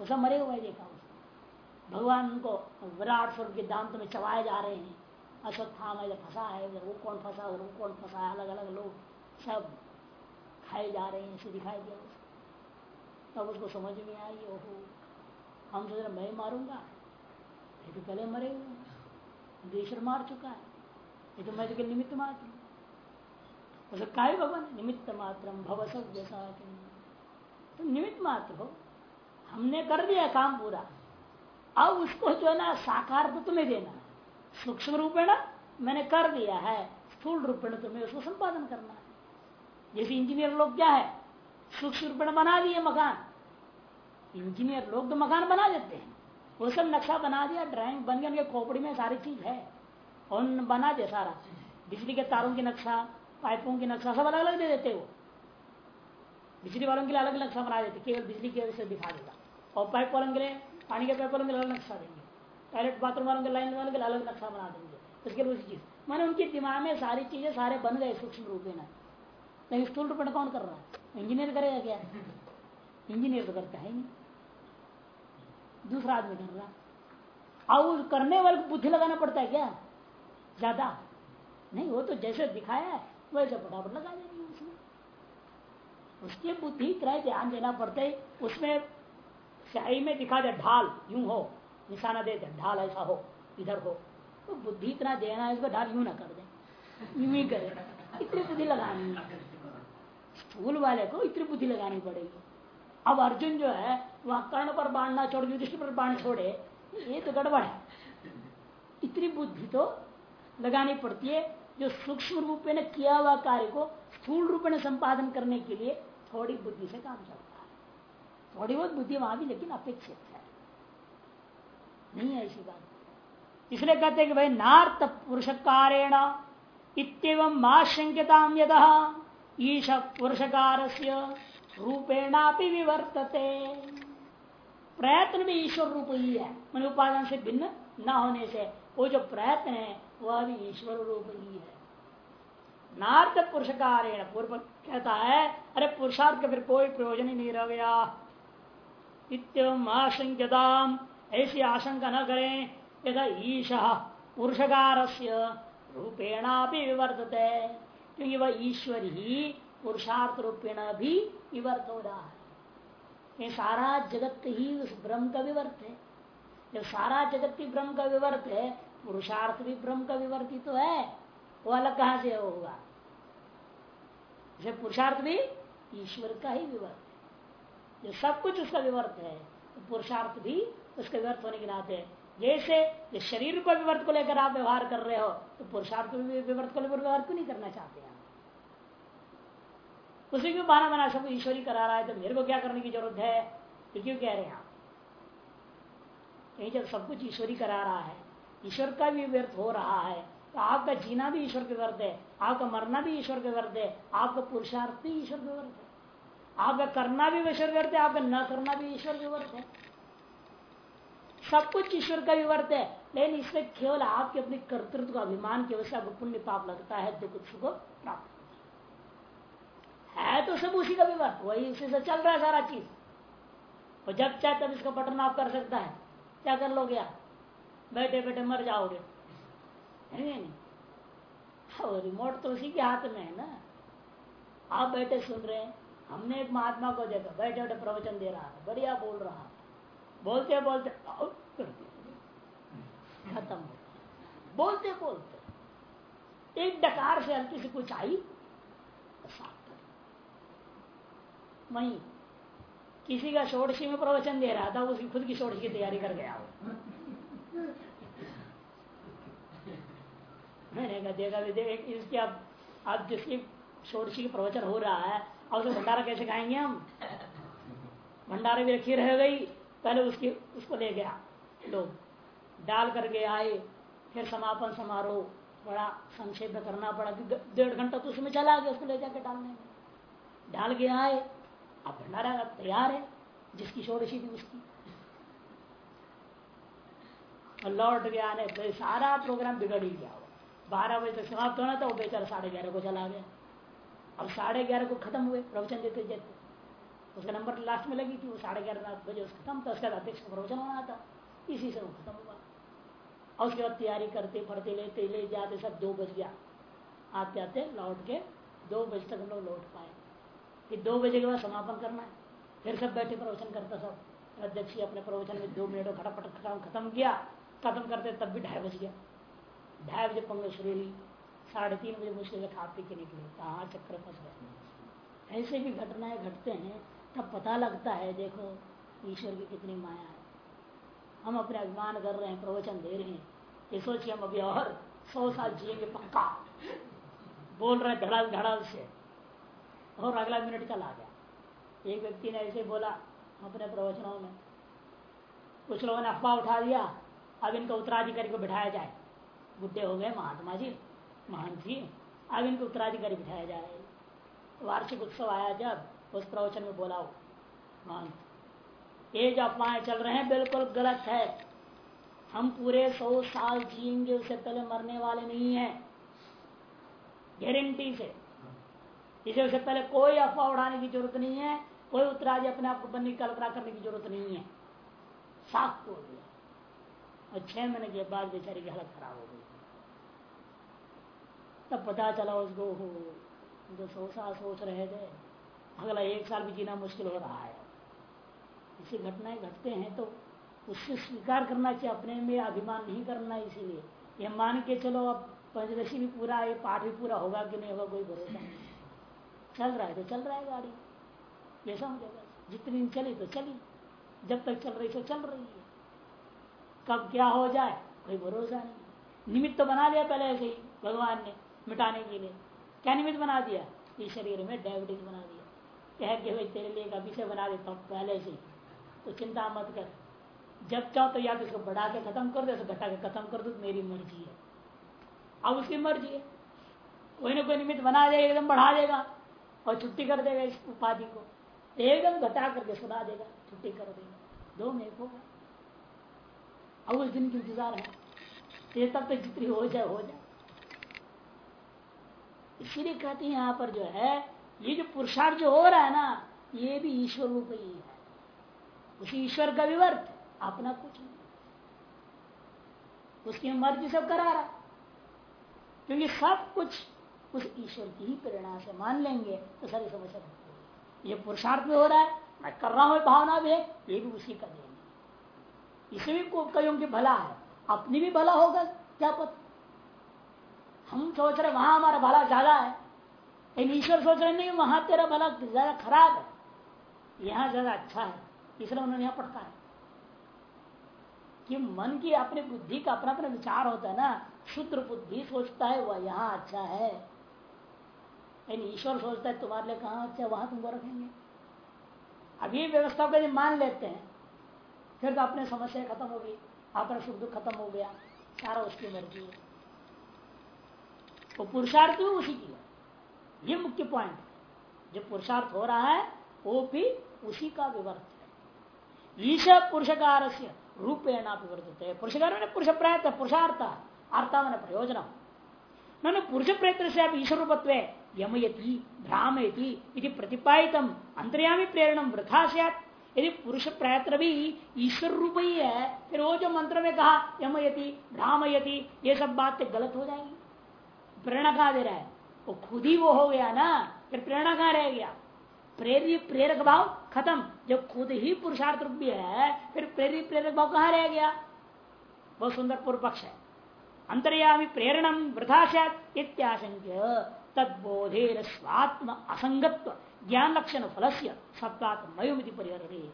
वो सब मरे हुए देखा उसने। भगवान को विराट स्वरूप के दांत में चबाए जा रहे हैं। अश्वत्थामा इधर फंसा है वो कौन फंसा वो कौन फंसा है अलग अलग लोग, सब। खाए जा रहे हैं दिखाई दिया उसको तब उसको समझ में आई, ओहो, हम सोच रहे मैं मारूँगा। ये तो पहले मरे हुए मार चुका है। ये तो मैं तो निमित्त मात्र तो काय भगवान निमित्त मात्र भव जैसा तो निमित्त मात्र हो। हमने कर दिया काम पूरा। अब उसको जो है ना, साकार तो तुम्हें देना। सूक्ष्म रूपेण मैंने कर दिया है। स्थूल रूपेण तुम्हें उसको संपादन करना है। जैसे इंजीनियर लोग क्या है? सूक्ष्म रूप में बना दिए मकान। इंजीनियर लोग तो मकान बना देते हैं। वो सब नक्शा बना दिया, ड्राइंग बन गया, उनके खोपड़ी में सारी चीज़ है। और बना दे सारा। बिजली के तारों की नक्शा, पाइपों की नक्शा, सब अलग अलग दे देते वो। बिजली वालों के लिए अलग नक्शा बना देते, केवल बिजली की वजह से दिखा देगा और पाइप वालों के लिए, पानी के पाइप वालों के लिए अलग नक्शा देंगे। टॉयलेट बाथरूम वालों के, लाइन वालों के लिए अलग नक्शा बना देंगे। उसके लिए उसी चीज़। मैंने उनके दिमाग में सारी चीज़ें सारे बन गए सूक्ष्म रूप में। लेकिन स्टूल रूप में कौन कर रहा है? इंजीनियर करेगा क्या? इंजीनियर तो करता है नहीं। दूसरा आदमी कर रहा अब करने वाले को बुद्धि लगाना पड़ता है क्या? ज़्यादा। नहीं, वो तो जैसे दिखाया है, वैसे फटाफट लगा है उसमें। उसकी बुद्धि क्रय ध्यान देना पड़ता है। उसमें स्याही में दिखा दे, ढाल, यूँ हो, निशाना दे दे, ढाल ऐसा हो, इधर हो। तो बुद्धि इतना देना है, इसको ढाल यूँ ना कर दे। यूँ ही करे। इतनी बुद्धि लगानी है। स्थूल वाले को इतनी बुद्धि लगानी पड़ेगी। अब अर्जुन जो है, वह कर्ण पर बांधना छोड़, युधिष्ठिर पर बाँध छोड़े, ये तो गड़बड़ है। इतनी बुद्धि तो लगानी पड़ती है, जो सूक्ष्म रूप में किया हुआ कार्य को स्थूल रूप में संपादन करने के लिए थोड़ी बुद्धि से काम चलता है। थोड़ी बहुत बुद्धि वहाँ भी, लेकिन अपेक्षित है। नहीं है ऐसी बात। इसलिए कहते हैं कि भाई नार्थ पुरुष कारेण इतम माँ शंक्यता यद। ईश पुरुषकार से रूपेणा विवर्तते। प्रयत्न भी ईश्वर रूप ही है। मन उपादान से भिन्न न होने से वो जो प्रयत्न है, वह भी ईश्वर रूप ही है। नार्थ पुरुषकारेण पूर्व कहता है, अरे पुरुषार्थ का फिर कोई प्रयोजन ही नहीं रह गया। इतम आशंकताम ऐसी आशंका न करें। यदा ईश पुरुषकार से रूपेणा भी विवर्तते। क्योंकि वह ईश्वर ही पुरुषार्थ रूपेण भी विवर्त हो रहा है। ये सारा जगत ही उस ब्रह्म का विवर्त है। जब सारा जगत ही ब्रह्म का विवर्त है, पुरुषार्थ भी ब्रह्म का विवर्ती तो है। वो अलग कहाँ से होगा? जैसे पुरुषार्थ भी ईश्वर का ही विवर्त है। जो सब कुछ उसका विवर्त है तो पुरुषार्थ भी उसके विवर्त होने के नाते जैसे जो शरीर को विवर्त को लेकर आप व्यवहार कर रहे हो तो पुरुषार्थ को भी विवर्त को लेकर व्यवहार क्यों नहीं करना चाहते हैं उसी को बहाना बना सब ईश्वरी करा रहा है तो मेरे को क्या करने की ज़रूरत है? तो क्यों कह रहे हैं आप? जब सब कुछ ईश्वरी करा रहा है, ईश्वर का भी व्यर्थ हो रहा है तो आपका जीना भी ईश्वर के व्यर्थ है, आपका मरना भी ईश्वर के व्यर्थ है, आपका पुरुषार्थ भी ईश्वर के व्यर्थ है, आपका करना भी ईश्वर व्यर्थ है, आपका न करना भी ईश्वर के व्यर्थ है। सब कुछ ईश्वर का विवर्त है। लेकिन इसमें केवल आपके अपने कर्तृत्व का अभिमान की वजह से आपको पुण्य पाप लगता है, दुख सुख प्राप्त है। तो सब उसी का विवर्त वही उसी से चल रहा है सारा चीज़। और जब चाहे तब इसका बटन आप कर सकता है। क्या कर लोगे आप? बैठे बैठे मर जाओगे। नहीं? रिमोट तो उसी के हाथ में है ना। आप बैठे सुन रहे हैं। हमने एक महात्मा को देखा, बैठे बैठे प्रवचन दे रहा है बढ़िया बोल रहा था। बोलते बोलते खत्म बोलते बोलते एक डकार से हल्की से कुछ आई वही किसी का षोड़शी में प्रवचन दे रहा था उसकी खुद की षोड़शी की तैयारी कर गया वो। मैंने कहा, देखा भी, देख, इसकी अब अब जिसकी षोड़शी की प्रवचन हो रहा है, अब उसे भंडारा कैसे खाएँगे हम? भंडारे भी रखी रह गई। पहले उसकी, उसको ले गया लोग डाल करके आए, फिर समापन समारोह, बड़ा संक्षेप में करना पड़ा डेढ़ घंटा तो उसमें चला गया उसको ले जाकर डालने में। डाल के आए, अब भंडारा तैयार है, जिसकी षोड़शी थी उसकी। लौट गया आने तो सारा प्रोग्राम बिगड़ ही गया। बारह बजे तक समाप्त होना था, वो बेचारा साढ़े ग्यारह को चला गया। अब साढ़े ग्यारह को खत्म हुए प्रवचन देते देते उसका नंबर लास्ट में लगी थी, वो साढ़े ग्यारह बजे उसका खत्म था, उसके बाद अध्यक्ष का प्रवचन होना था। इसी से वो खत्म हुआ। और उसके बाद तैयारी करते, पढ़ते, लेते, ले जाते, सब दो बज गया। आते आते, लौट के दो बजे तक हम लोग लौट पाए। फिर दो बजे के बाद समापन करना है। फिर सब बैठे, प्रवचन करता सब। अध्यक्ष अपने प्रवचन में दो मिनट खटापट खत्म किया। खत्म करते, तब भी ढाई बज गया। ढाई बजे पंगे शुरू हुई। साढ़े तीन बजे मुश्किल खा पी के निकले। कहाँ चक्कर फंस गए? ऐसे भी घटनाएँ घटते हैं। तब पता लगता है, देखो, ईश्वर की कितनी माया है। हम अपने अभिमान कर रहे हैं, प्रवचन दे रहे हैं। ये सोचिए, हम अभी और सौ साल जिएँगे पक्का। बोल रहे धड़ाल धड़ाल से। और अगला मिनट चला गया। एक व्यक्ति ने ऐसे बोला, अपने प्रवचनों में, कुछ लोगों ने अफवाह उठा दिया, अब इनका उत्तराधिकारी को बिठाया जाए। बुढ़े हो गए महात्मा जी, महान जी, अब इनको उत्तराधिकारी बिठाया जाए। वार्षिक उत्सव आया जब उस प्रवचन में बोला महान ये जो अफवाहें चल रहे हैं, बिल्कुल गलत है। हम पूरे सौ साल जिएँगे, उससे पहले मरने वाले नहीं है। गारंटी से। इसे उससे पहले कोई अफवाह उड़ाने की ज़रूरत नहीं है। कोई उत्तरादि अपने आप को बनने की कल्पना करने की ज़रूरत नहीं है। साफ़ हो गया और छह महीने के बाद बेचारी की हालत खराब हो गई। तब पता चला उसको सौ साल सोच रहे थे। अगला एक साल भी जीना मुश्किल हो रहा है। ऐसी घटनाएँ घटते हैं तो उससे स्वीकार करना चाहिए, अपने में अभिमान नहीं करना इसीलिए। ये मान के चलो अब पंचदशी भी पूरा, ये पाठ भी पूरा होगा कि नहीं होगा, कोई भरोसा नहीं। चल रहा है तो चल रहा है गाड़ी। हो? जाएगा जितनी दिन चली तो चली। जब तक चल रही तो चल रही है। कब क्या हो जाए, कोई भरोसा नहीं। निमित्त तो बना लिया पहले ऐसे ही, भगवान ने, मिटाने के लिए। क्या निमित्त बना दिया? इस शरीर में डायबिटीज़ बना दिया। कह के भाई तेरे लिए अभी से बना देता हूँ पहले से। तो चिंता मत कर। जब चाहो तो या तो इसको बढ़ा के खत्म कर दे घटा के खत्म कर दो तो मेरी मर्ज़ी है। अब उसकी मर्ज़ी है। कोई ना कोई निमित्त बना देगा, एकदम बढ़ा देगा और छुट्टी कर देगा इस उपाधि को। एकदम घटा करके सुना देगा, छुट्टी कर देगा। दो में होगा। अब उस दिन की इंतज़ार है। ये तब तक जितनी हो जाए हो जाए। इसीलिए कहते हैं यहाँ पर जो है ये जो पुरुषार्थ जो हो रहा है ना, ये भी ईश्वर रूप ही है। उसी ईश्वर का विवर्त अपना कुछ नहीं। उसकी मर्ज़ी सब करा रहा। क्योंकि सब कुछ उस ईश्वर की ही प्रेरणा से मान लेंगे तो सारी समस्या ये पुरुषार्थ में हो रहा है, मैं कर रहा हूँ भावना भी है, ये भी उसी का देंगे इसे भी कईयों की भला है। अपनी भी भला होगा क्या पता हम सोच रहे वहाँ हमारा भला ज़्यादा है। लेकिन ईश्वर सोच रहे नहीं, वहाँ तेरा भला ज़्यादा खराब है। यहाँ ज़्यादा अच्छा है। इसलिए उन्होंने यहाँ पढ़ता है। कि मन की अपनी बुद्धि का अपना अपना विचार होता है ना, शुद्र बुद्धि सोचता है, वह यहाँ अच्छा है। लेकिन ईश्वर सोचता है, तुम्हारे लिए कहा अच्छा वहाँ तुमको रखेंगे अभी व्यवस्था को मान लेते हैं, फिर तो अपने समस्या खत्म हो गई, अपना सुख दुख खत्म हो गया सारा उसकी मर्ज़ी है। वो पुरुषार्थ भी उसी की ये मुख्य पॉइंट है। जो पुरुषार्थ हो रहा है, वो भी उसी का विवर्त है। ईश पुरुषकार से रूपेण विवर्तित। है पुरुषकार ने पुरुष प्रयत्न पुरुषार्थ अर्था मैंने प्रयोजन न पुरुष प्रयत्न से आप ईश्वर रूपत्व यमयति, भ्रामयति यदि अंतर्यामी प्रेरणम वृथा से यदि पुरुष प्रयत्न भी ईश्वर रूप ही है, फिर वो जो मंत्र में कहा, यमयति, भ्रामयति, ये सब बातें गलत हो जाएँगी। प्रेरणा कहा दे रहा है? वो खुद ही वो हो गया ना, फिर प्रेरणा कहाँ रह गया? प्रेरी प्रेरक भाव खत्म। जब खुद ही पुरुषार्थ रूप है, फिर प्रेरी प्रेरक भाव कहाँ रह गया? बहुत सुंदर पूर्व पक्ष है। अंतर्यामी प्रेरणम वृथा इत्याशंक्य। तदबोधेर स्वात्म असंगत्व, ज्ञान लक्षण फल से सत्वात्मयुमिति परिहरे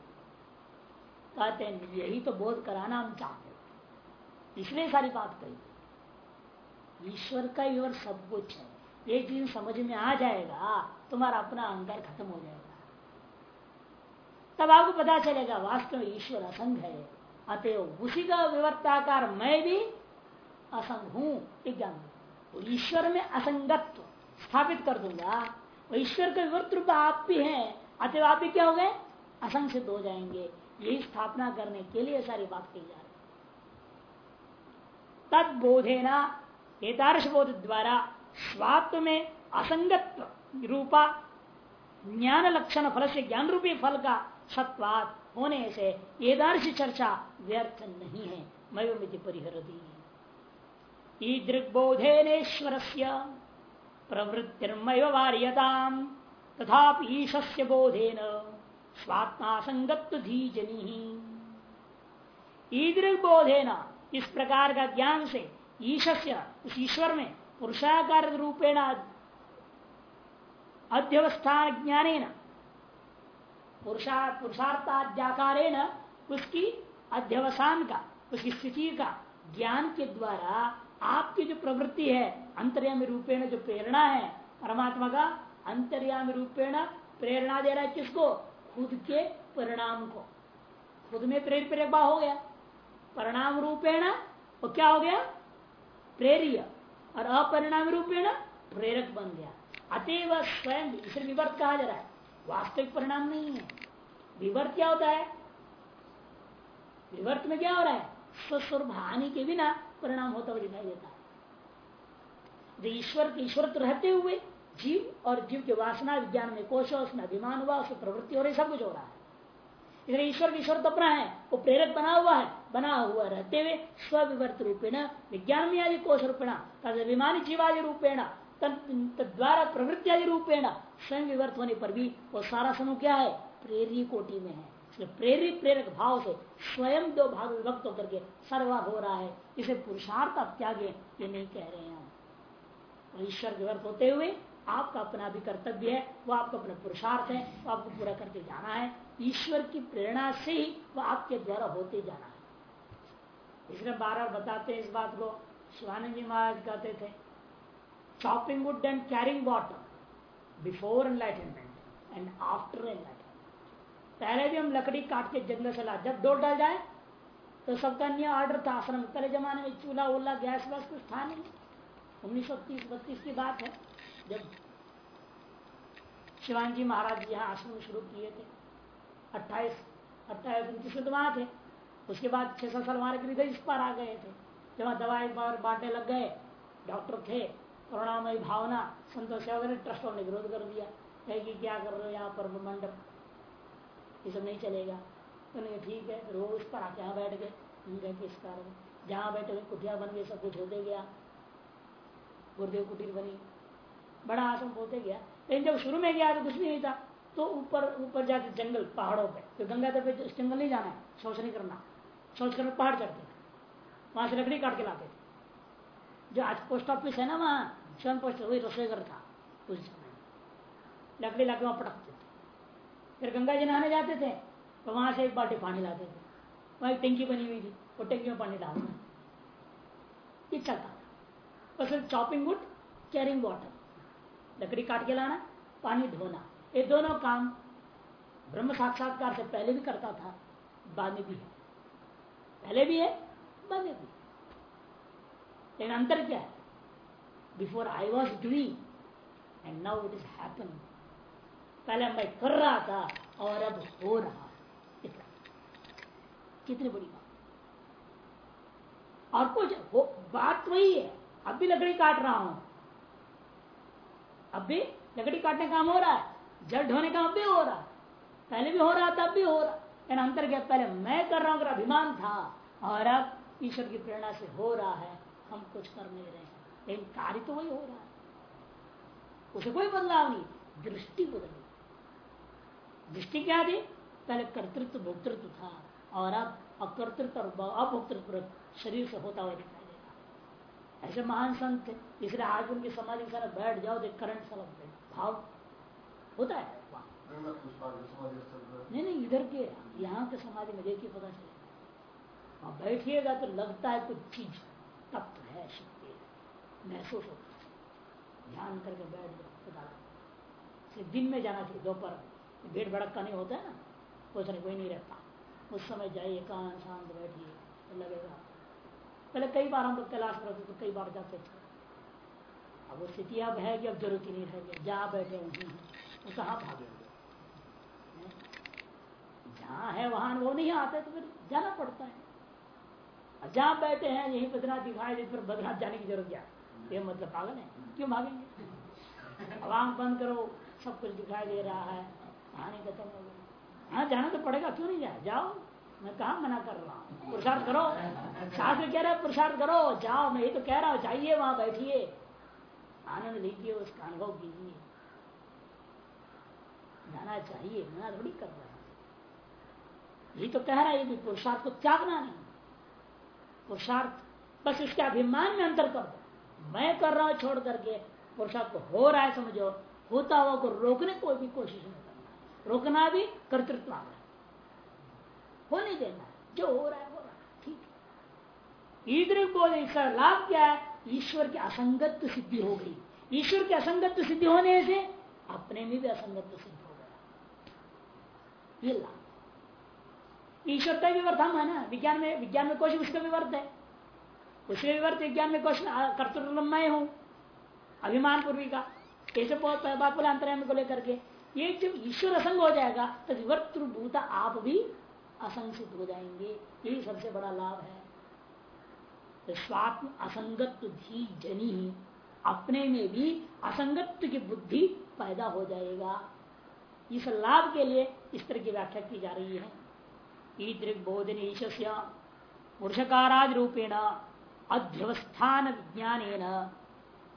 कहते हैं, यही तो बोध कराना हम चाहते इसलिए सारी बात कही। ईश्वर का विवर सब कुछ है। एक दिन समझ में आ जाएगा, तुम्हारा अपना अहंकार खत्म हो जाएगा। तब आपको पता चलेगा, वास्तव में ईश्वर असंग है। अतएव उसी का विवर्ताकार मैं भी असंग हूँ ज्ञान ईश्वर में असंगत्व स्थापित कर दूँगा। ईश्वर का विवर्त रूप आप भी हैं, अतएव आप भी क्या हो गए? असंग सिद्ध हो जाएँगे। यही स्थापना करने के लिए सारी बात कही जा रही तद बोधेना एतारश बोध द्वारा स्वात्व में असंगत्व रूपा ज्ञान लक्षण फल से ज्ञान रूपी फल का सत्वात होने से एदार्श चर्चा व्यर्थ नहीं है, मयोमिति परिहरती। ईदृग्बोधेनेश्वर से प्रवृत्तिर्मय तथा ईशस्य बोधेन स्वात्मा संगत्व धीजनी। ईदृग बोधेन इस प्रकार का ज्ञान से ईशस्य उस ईश्वर में पुरुषाकार रूपेण अध्यवस्थान ज्ञान पुरुषा उसकी अध्यवसान का उसकी स्थिति का ज्ञान के द्वारा आपकी जो प्रवृत्ति है, अंतर्यामी रूपेण जो प्रेरणा है परमात्मा का अंतर्यामी रूपेण प्रेरणा दे रहा है किसको? खुद के परिणाम को खुद में प्रेरित प्रेरक हो गया। परिणाम रूपेण वो क्या हो गया? प्रेरिय। और अपरिणाम रूपेण प्रेरक बन गया। अतएव स्वयं इसे विवर्त कहा जा रहा है। वास्तविक परिणाम नहीं है। विवर्त क्या होता है? विवर्त में क्या हो रहा है? स्वस्वरूप हानि के बिना परिणाम होता हुआ दिखाई देता है। ईश्वर के ईश्वर तो रहते हुए जीव और जीव के वासना, विज्ञान में कोश, उसमें अभिमान हुआ, उसमें प्रवृत्ति हो रही सब कुछ हो रहा है। इसलिए ईश्वर ईश्वर तो अपना है, वो प्रेरक बना हुआ है। बना हुआ रहते हुए स्विवर्त रूपेण विज्ञान आदि कोश रूपेण अभिमानी जीवादि रूपेण द्वारा प्रवृत्ति आदि रूपेण स्वयं विवर्त होने पर भी वो सारा समूह क्या है? प्रेरी कोटि में है। इसलिए प्रेरित प्रेरक भाव से स्वयं दो भाग विभक्त होकर के सर्वा हो रहा है। इसे पुरुषार्थ आप त्यागे ये नहीं कह रहे हैं हम। ईश्वर विवर्त होते हुए आपका अपना भी कर्तव्य है, वो आपका अपना पुरुषार्थ है, वो आपको पूरा करके जाना है। ईश्वर की प्रेरणा से ही वह आपके द्वारा होते जाना है। इसलिए बार बार बताते हैं इस बात को। शिवानंद जी महाराज कहते थे chopping wood and carrying water before enlightenment and after enlightenment पहले भी हम लकड़ी काट के जंगल से ला, जब डोर डाल जाए तो सबका अन्य ऑर्डर था आश्रम। पहले जमाने में चूल्हा उल्ला गैस, वैस कुछ था नहीं। उन्नीस की बात है, जब शिवाजी महाराज यहाँ आश्रम शुरू किए थे। अट्ठाईस अट्ठाईस, उनतीस में तो वहाँ थे। उसके बाद छह सौ साल वहाँ के इस पर आ गए थे। जब दवाई बांटने लग गए, डॉक्टर थे, करुणामयी भावना, संतोष ने ट्रस्ट ने विरोध कर दिया। है कि क्या कर रहे हो यहाँ पर मंडप? ये सब नहीं चलेगा। तो नहीं, ठीक है वो उस पर आके यहाँ बैठ गए। किस कारण जहाँ बैठे हुए, कुटिया बन गई, सब कुछ होते गया। गुरुदेव कुटीर बनी। बड़ा आश्रम होते गया। लेकिन जब शुरू में गया तो कुछ भी नहीं था। तो ऊपर ऊपर जाके जंगल, पहाड़ों पे। तो गंगा पे जंगल नहीं जाना है। शौच नहीं करना। शौच करना पहाड़ चढ़ते थे वहाँ से लकड़ी काट के लाते थे जो आज पोस्ट ऑफ़िस है ना वहाँ, स्वयं पोस्ट वही रसोई घर था, उस समय। लकड़ी लाके वहाँ पटकते थे। फिर गंगा जी नहाने जाते थे तो वहाँ से एक बाल्टी पानी लाते थे। वहाँ एक टंकी बनी हुई थी, वो टंकी में पानी ये चलता था। बस चॉपिंग वुड कैरिंग वाटर लकड़ी काट के लाना, पानी धोना। ये दोनों काम ब्रह्म साक्षात्कार से पहले भी करता था, बाद में भी है। पहले भी है, बाद में भी लेकिन अंतर क्या है? Before I was doing and now it is happen पहले मैं कर रहा था, और अब हो रहा इतना। कितनी बड़ी बात। और कुछ वो बात वही है। अब भी लकड़ी काट रहा हूँ। अब भी लकड़ी काटने काम हो रहा है। जल ढोने का अब भी हो रहा है। पहले भी हो रहा था, अब भी हो रहा लेकिन अंतर क्या पहले मैं कर रहा हूँ अभिमान था, और अब ईश्वर की प्रेरणा से हो रहा है, हम कुछ कर नहीं रहे लेकिन कार्य तो वही हो रहा है। उसे कोई बदलाव नहीं, दृष्टि बदली। दृष्टि क्या थी? पहले कर्तृत्व, भोक्तृत्व था, और अब अकर्तृत्व और अभोक्तृत्व शरीर से होता हुआ दिखाई देगा ऐसे महान संत थे, इसलिए आज उनकी समाधि सारा बैठ जाओ तो करंट सलग भाव होता है नहीं नहीं इधर के, यहाँ के समाधि में देखिए, पता चलेगा वहाँ बैठिएगा तो लगता है कुछ चीज़ तत्व है, शक्ति महसूस होता है। ध्यान करके बैठ पता लगा दिन में जाना चाहिए, दोपहर भीड़ भड़क का नहीं होता है ना? कुछ नहीं कोई नहीं रहता। उस समय जाइए, कान शांत बैठिए तो लगेगा। पहले कई बार हम लोग कैलाश पर तो कई बार जाते थे। अब वो स्थिति अब है कि अब ज़रूरत ही नहीं रहेगी जहाँ बैठे वहीं। कहाँ भागेंगे? जहाँ है वहाँ वो नहीं आते तो फिर जाना पड़ता है। जहाँ बैठे हैं, यही बद्रनाथ दिखाई दे फिर बद्रनाथ जाने की ज़रूरत क्या? ये मतलब पागल है? क्यों भागेंगे? आँख बंद करो, सब कुछ दिखाई दे रहा है। कहानी खत्म हो गई। हाँ जाना तो पड़ेगा, क्यों नहीं जाए जाओ, मैं कहा मना कर रहा हूँ? पुरुषार्थ करो। शास्त्र कह रहा पुरुषार्थ करो। जाओ, मैं ये तो कह रहा हूँ चाहिए वहाँ बैठिए। आनंद लीजिए उसका अनुभव कीजिए जाना चाहिए, मना थोड़ी कर रहा है यही तो कह रहा है कि पुरुषार्थ को त्यागना नहीं। पुरुषार्थ, बस इसके अभिमान में अंतर कर। दो मैं कर रहा हूँ, छोड़ करके। पुरुषार्थ को हो रहा है, समझो। होता हुआ को रोकने को भी कोशिश नहीं करना रोकना भी कर्तृत्व हो। नहीं देना जो हो रहा है, हो रहा है। ठीक है। ईदृ बोले इसका लाभ क्या है? ईश्वर की असंगत सिद्धि हो गई। ईश्वर की असंगत सिद्धि होने से अपने में भी असंगत सिद्धि ये लाभ। ईश्वर का विवर्तम है ना? विज्ञान में विज्ञान में कोश उसका विवर्त है। उसके विवर्त विज्ञान में कोश कर्तव्य हूँ। अभिमान पूर्वी का। ऐसे बात बोले को लेकर के ये जब ईश्वर असंग हो जाएगा तो विवर्तभूता आप भी असंसित हो जाएँगे। यही सबसे बड़ा लाभ है। तो स्वात्म असंगत धी जनी अपने में भी असंगत्व की बुद्धि पैदा हो जाएगा। इस लाभ के लिए इस तरह की व्याख्या की जा रही है। ईदृक बोधनी पुरुषकाराज रूपेण अध्यवस्थान विज्ञान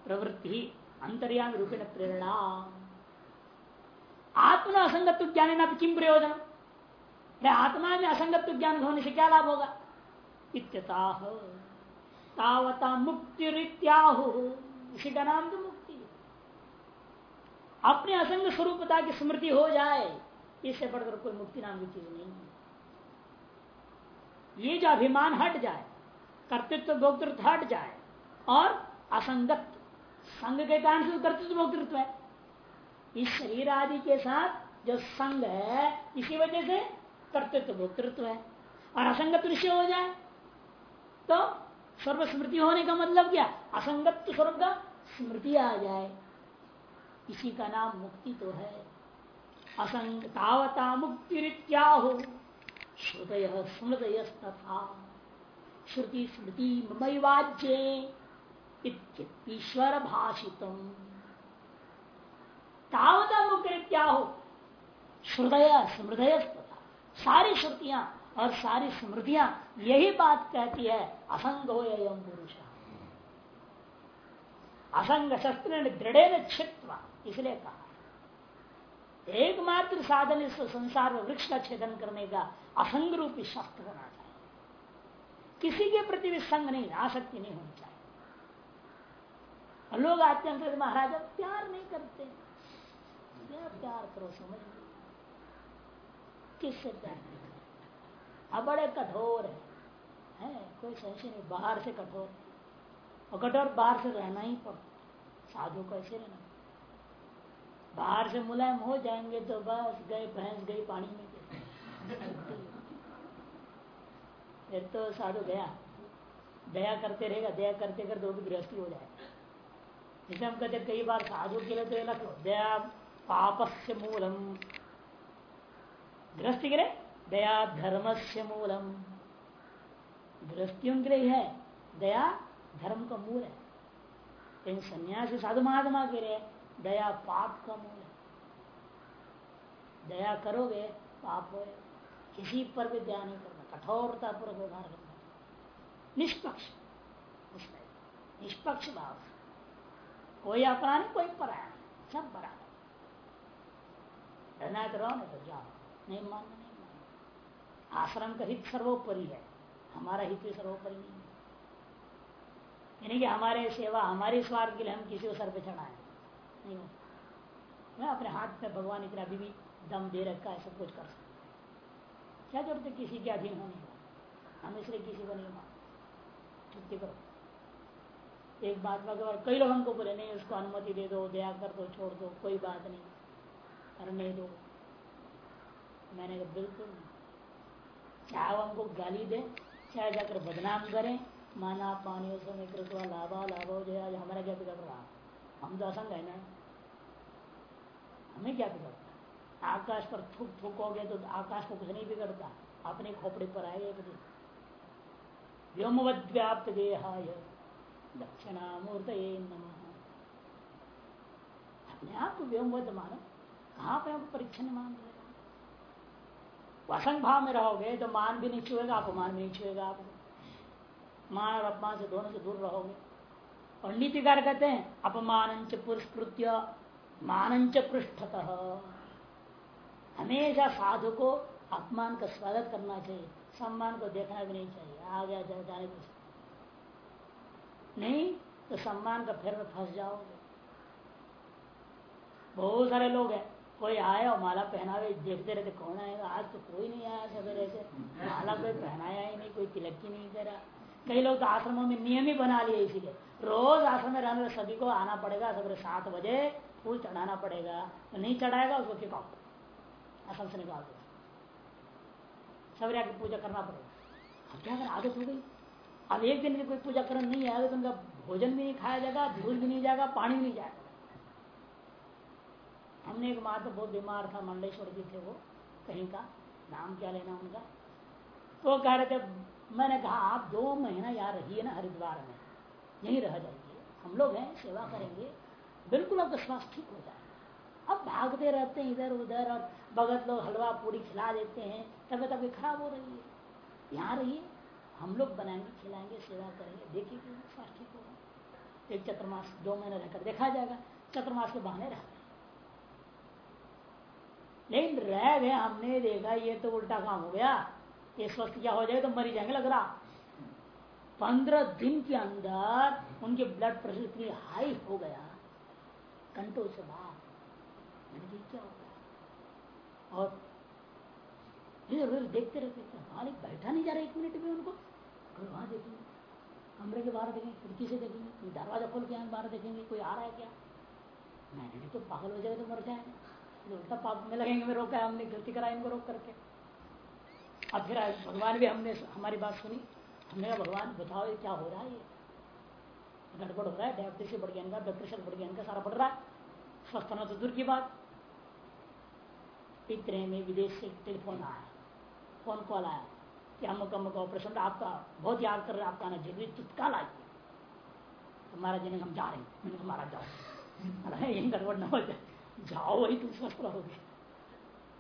प्रवृत्ति अंतर्याम रूपेण प्रेरणा। आत्मा असंगत्व ज्ञान किम प्रयोजन? आत्मा में असंगत्व ज्ञान होने से क्या लाभ होगा इत्यताह तावता मुक्ति रित्याहु इसी का नाम तो मुक्ति। अपने असंग स्वरूपता की स्मृति हो जाए, इससे बढ़कर कोई मुक्ति नाम की चीज़ नहीं है। ये जो अभिमान हट जाए, कर्तृत्व भोक्तृत्व हट जाए, और असंगत, संग के कारण से कर्तृत्व भोक्तृत्व है। इस शरीर आदि के साथ जो संग है, इसी वजह से कर्तृत्व भोक्तृत्व है। और असंगत विषय हो जाए तो सर्व स्मृति होने का मतलब क्या? असंगत स्वरूप का स्मृति आ जाए। इसी का नाम मुक्ति तो है। असंगतावता मुक्ति हो श्रुतय स्मृतय तथा श्रुति स्मृति मैवाज्ये ईश्वर भाषित क्या हो श्रुदय स्मृदय सारी श्रुतियाँ और सारी स्मृतियाँ यही बात कहती है असंग हो पुरुष। असंग शस्त्र दृढ़ छित्वा इसलिए कहा। एकमात्र साधन इस संसार में वृक्ष का छेदन करने का असंग रूपी शस्त्र होना चाहिए। किसी के प्रति भी संग नहीं आसक्ति नहीं होनी चाहिए। लोग आते हैं महाराज प्यार नहीं करते क्या प्यार करो समझ किससे प्यार नहीं करते? अब बड़े कठोर है, है कोई संशय नहीं बाहर से कठोर। और कठोर बाहर से रहना ही पड़ता साधु कैसे रहना बाहर से मुलायम हो जाएँगे तो बस गए, भैंस गई पानी में। फिर तो साधु गया दया करते रहेगा, दया करते करते वो भी गृहस्थी हो जाएगा। जैसे हम कहते कई बार साधु के लिए तो लख दया पापस्य मूलम। गृहस्थी के लिए? दया से मूलम। गृहस्थियों के लिए है, दया धर्म का मूल है। लेकिन सन्यासी साधु महात्मा के लिए दया पाप का मूल है दया करोगे, पाप हो किसी पर भी दया नहीं करना। कठोरता पूर्वक व्यवहार करना। निष्पक्ष। निष्पक्ष भाव कोई अपना नहीं, कोई पराया नहीं। सब बराबर। रहना करो रहो, नहीं तो जाओ। नहीं मानना नहीं मानना। आश्रम का हित सर्वोपरि है। हमारा हित सर्वोपरि नहीं है। यानी कि हमारे सेवा, हमारे स्वार्थ के लिए हम किसी को सर पे चढ़ाए। नहीं होता मैं अपने हाथ में भगवान इतना अभी भी दम दे रखा है, सब कुछ कर सकता क्या है किसी के अधीन होने हम इसलिए किसी को नहीं मान छुट्टी करो। एक बात में अगर कई लोग हमको बोले, नहीं, उसको अनुमति दे दो, दया कर दो, छोड़ दो, कोई बात नहीं। करने दो। मैंने कहा, बिल्कुल नहीं। चाहे हमको गाली दे, चाहे जाकर बदनाम करें, माना पानी समय कृतवा लाभा लाभो जो हमारा क्या बिगड़ रहा हम तो असंग है ना। हमें क्या बिगड़ता आकाश पर थूक थूकोगे तो आकाश को कुछ नहीं बिगड़ता। अपने खोपड़े पर आए एक दिन। व्योमवद व्याप्त देहाय दक्षिणामूर्त अपने आप को मानो। कहाँ पे आपको परीक्षण मान रहे असंग भाव में रहोगे तो मान भी नहीं छुएगा, अपमान भी नहीं छुएगा आपको। मान और अपमान से दोनों से दूर रहोगे। और नीतिकार कहते हैं अपमान पुरस्कृत्य मान पृष्ठतः। हमेशा साधु को अपमान का स्वागत करना चाहिए, सम्मान को देखना भी नहीं चाहिए आ गया जाए जाने को नहीं तो सम्मान का फिर में फंस जाओगे। बहुत सारे लोग हैं, कोई आए और माला पहनावे, देखते रहते, कौन आएगा? आज तो कोई नहीं आया सवेरे से माला कोई पहनाया ही नहीं, कोई तिलक ही नहीं करा। कई लोग तो आश्रमों में नियम ही बना लिए इसीलिए। रोज आश्रम में रहने सभी को आना पड़ेगा, सवेरे सात बजे फूल चढ़ाना पड़ेगा। तो नहीं चढ़ाएगा, उसको किक आउट आश्रम से निकाल दो सवेरे आके पूजा करना पड़ेगा। अब क्या अगर आदत हो गई। अब एक दिन की कोई पूजा करना नहीं आएगा तो उनका भोजन भी नहीं खाया जाएगा, धूल भी नहीं जाएगा, पानी भी नहीं जाएगा। हमने एक माता बहुत बीमार था मंडलेश्वर जी थे वो, कहीं का, नाम क्या लेना उनका? तो कह रहे थे, मैंने कहा, आप दो महीना यहाँ रहिए ना हरिद्वार में। यहीं रह जाइए हम लोग हैं, सेवा करेंगे, बिल्कुल आपका स्वास्थ्य ठीक हो जाएगा अब भागते रहते हैं इधर उधर और भगत लोग हलवा पूरी खिला देते हैं, तबियत अभी खराब हो रही है। यहाँ रहिए, हम लोग बनाएँगे, खिलाएँगे, सेवा करेंगे। देखिए कि स्वास्थ्य ठीक होगा एक चतुर्मास, दो महीने रहकर देखा जाएगा, चतुर्मास के बहाने रहते लेकिन रह गए, हमने देखा, ये तो उल्टा काम हो गया। ये स्वस्थ क्या हो जाए तो मरी जाएँगे, लग रहा। पंद्रह दिन के अंदर उनके ब्लड प्रेशर इतनी हाई हो गया। कंट्रोल से बाहर। क्या हो गया? और इधर उधर देखते रहते वहाँ बैठा नहीं जा रहा एक मिनट में उनको। वहाँ देखेंगे, कमरे के बाहर देखेंगे, खिड़की से देखेंगे, कोई दरवाज़ा खोल के बाहर देखेंगे, कोई आ रहा है क्या? मैंने तो पागल हो जाएगा तो मर जाएगा। उल्टा पाप में लगेंगे, मैं रोका है, हमने गलती कराई, इनको रोक करके। अब फिर भगवान भी हमने, हमारी बात सुनी। कहा भगवान बताओ ये क्या हो रहा है ये? गड़बड़ हो रहा है डायबिटीज़ बढ़ गया इनका ब्लड प्रेशर बढ़ गया, इनका सारा बढ़ रहा है। स्वस्थ होना तो दूर की बात। इतने में विदेश से टेलीफोन आया फ़ोन कॉल आया, कि हम अमुक ऑपरेशन आपका बहुत याद कर रहे आपका आना ज़रूरी, तत्काल आइए। तो महाराज जी ने हम जा रहे हैं। मैंने कहा, महाराज जाओ। अरे यही गड़बड़ ना हो जाए। जाओ वही तुम स्वस्थ रहोगे।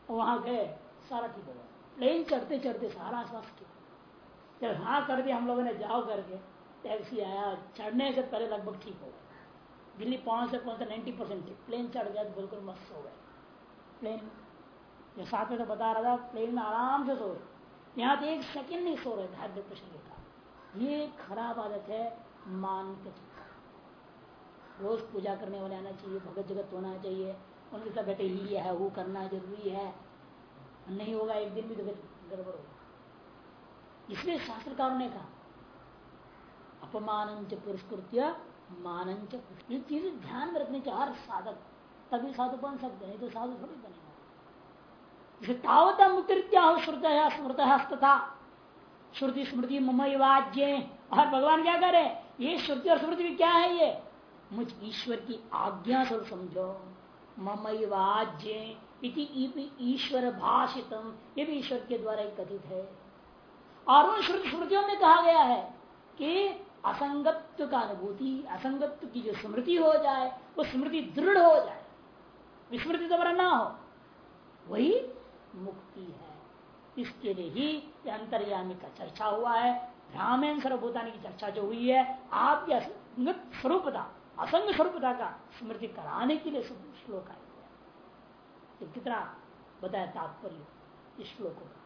वहाँ गए, सारा ठीक हो गया। प्लेन चढ़ते चढ़ते सारा स्वास्थ्य ठीक जब हाँ कर दिया हम लोगों ने जाओ करके टैक्सी आया, चढ़ने से पहले लगभग ठीक हो गया। दिल्ली पहुँच से पहुँचते नाइन्टी परसेंट प्लेन चढ़ गया तो बिल्कुल मस्त हो गए प्लेन जो साथ में तो बता रहा था प्लेन में आराम से सो रहे यहाँ तो एक सेकेंड नहीं सो रहे थे ब्लड प्रेशर के ये खराब आदत है, मान के रोज पूजा करने वाले आना चाहिए, भगत जगत होना चाहिए। उनके साथ बेटे ये है, वो करना ज़रूरी है। नहीं होगा, एक दिन भी तो गड़बड़ होगा। इसलिए शास्त्रकारों ने कहा अपमान पुरस्कृत्य मान ये चीज़ ध्यान में रखने चाहिए, हर साधक। तभी साधु बन सकते नहीं तो साधु थोड़ी बनेगा। तावता मुक्तित्या श्रुत स्मृत तथा श्रुति स्मृति ममई वाज्य और भगवान क्या करे? ये श्रुति और स्मृति भी क्या है ये? मुझ ईश्वर की आज्ञा स्वरूप समझो। ममई वाज्य ईश्वर भाषितम। ये भी ईश्वर के द्वारा ही कथित है। और उन स्मृतियों में कहा गया है कि असंगत्व का अनुभूति, असंगत्व की जो स्मृति हो जाए, वो स्मृति दृढ़ हो जाए। विस्मृति दोबारा ना हो। वही मुक्ति है। इसके लिए ही अंतर्यामी का चर्चा हुआ है। भ्रामेन सर्वभूतानी की चर्चा जो हुई है आपकी असंगत स्वरूपता, असंग स्वरूपता का स्मृति कराने के लिए श्लोक तो कितना बताया तात्पर्य इस श्लोकों का?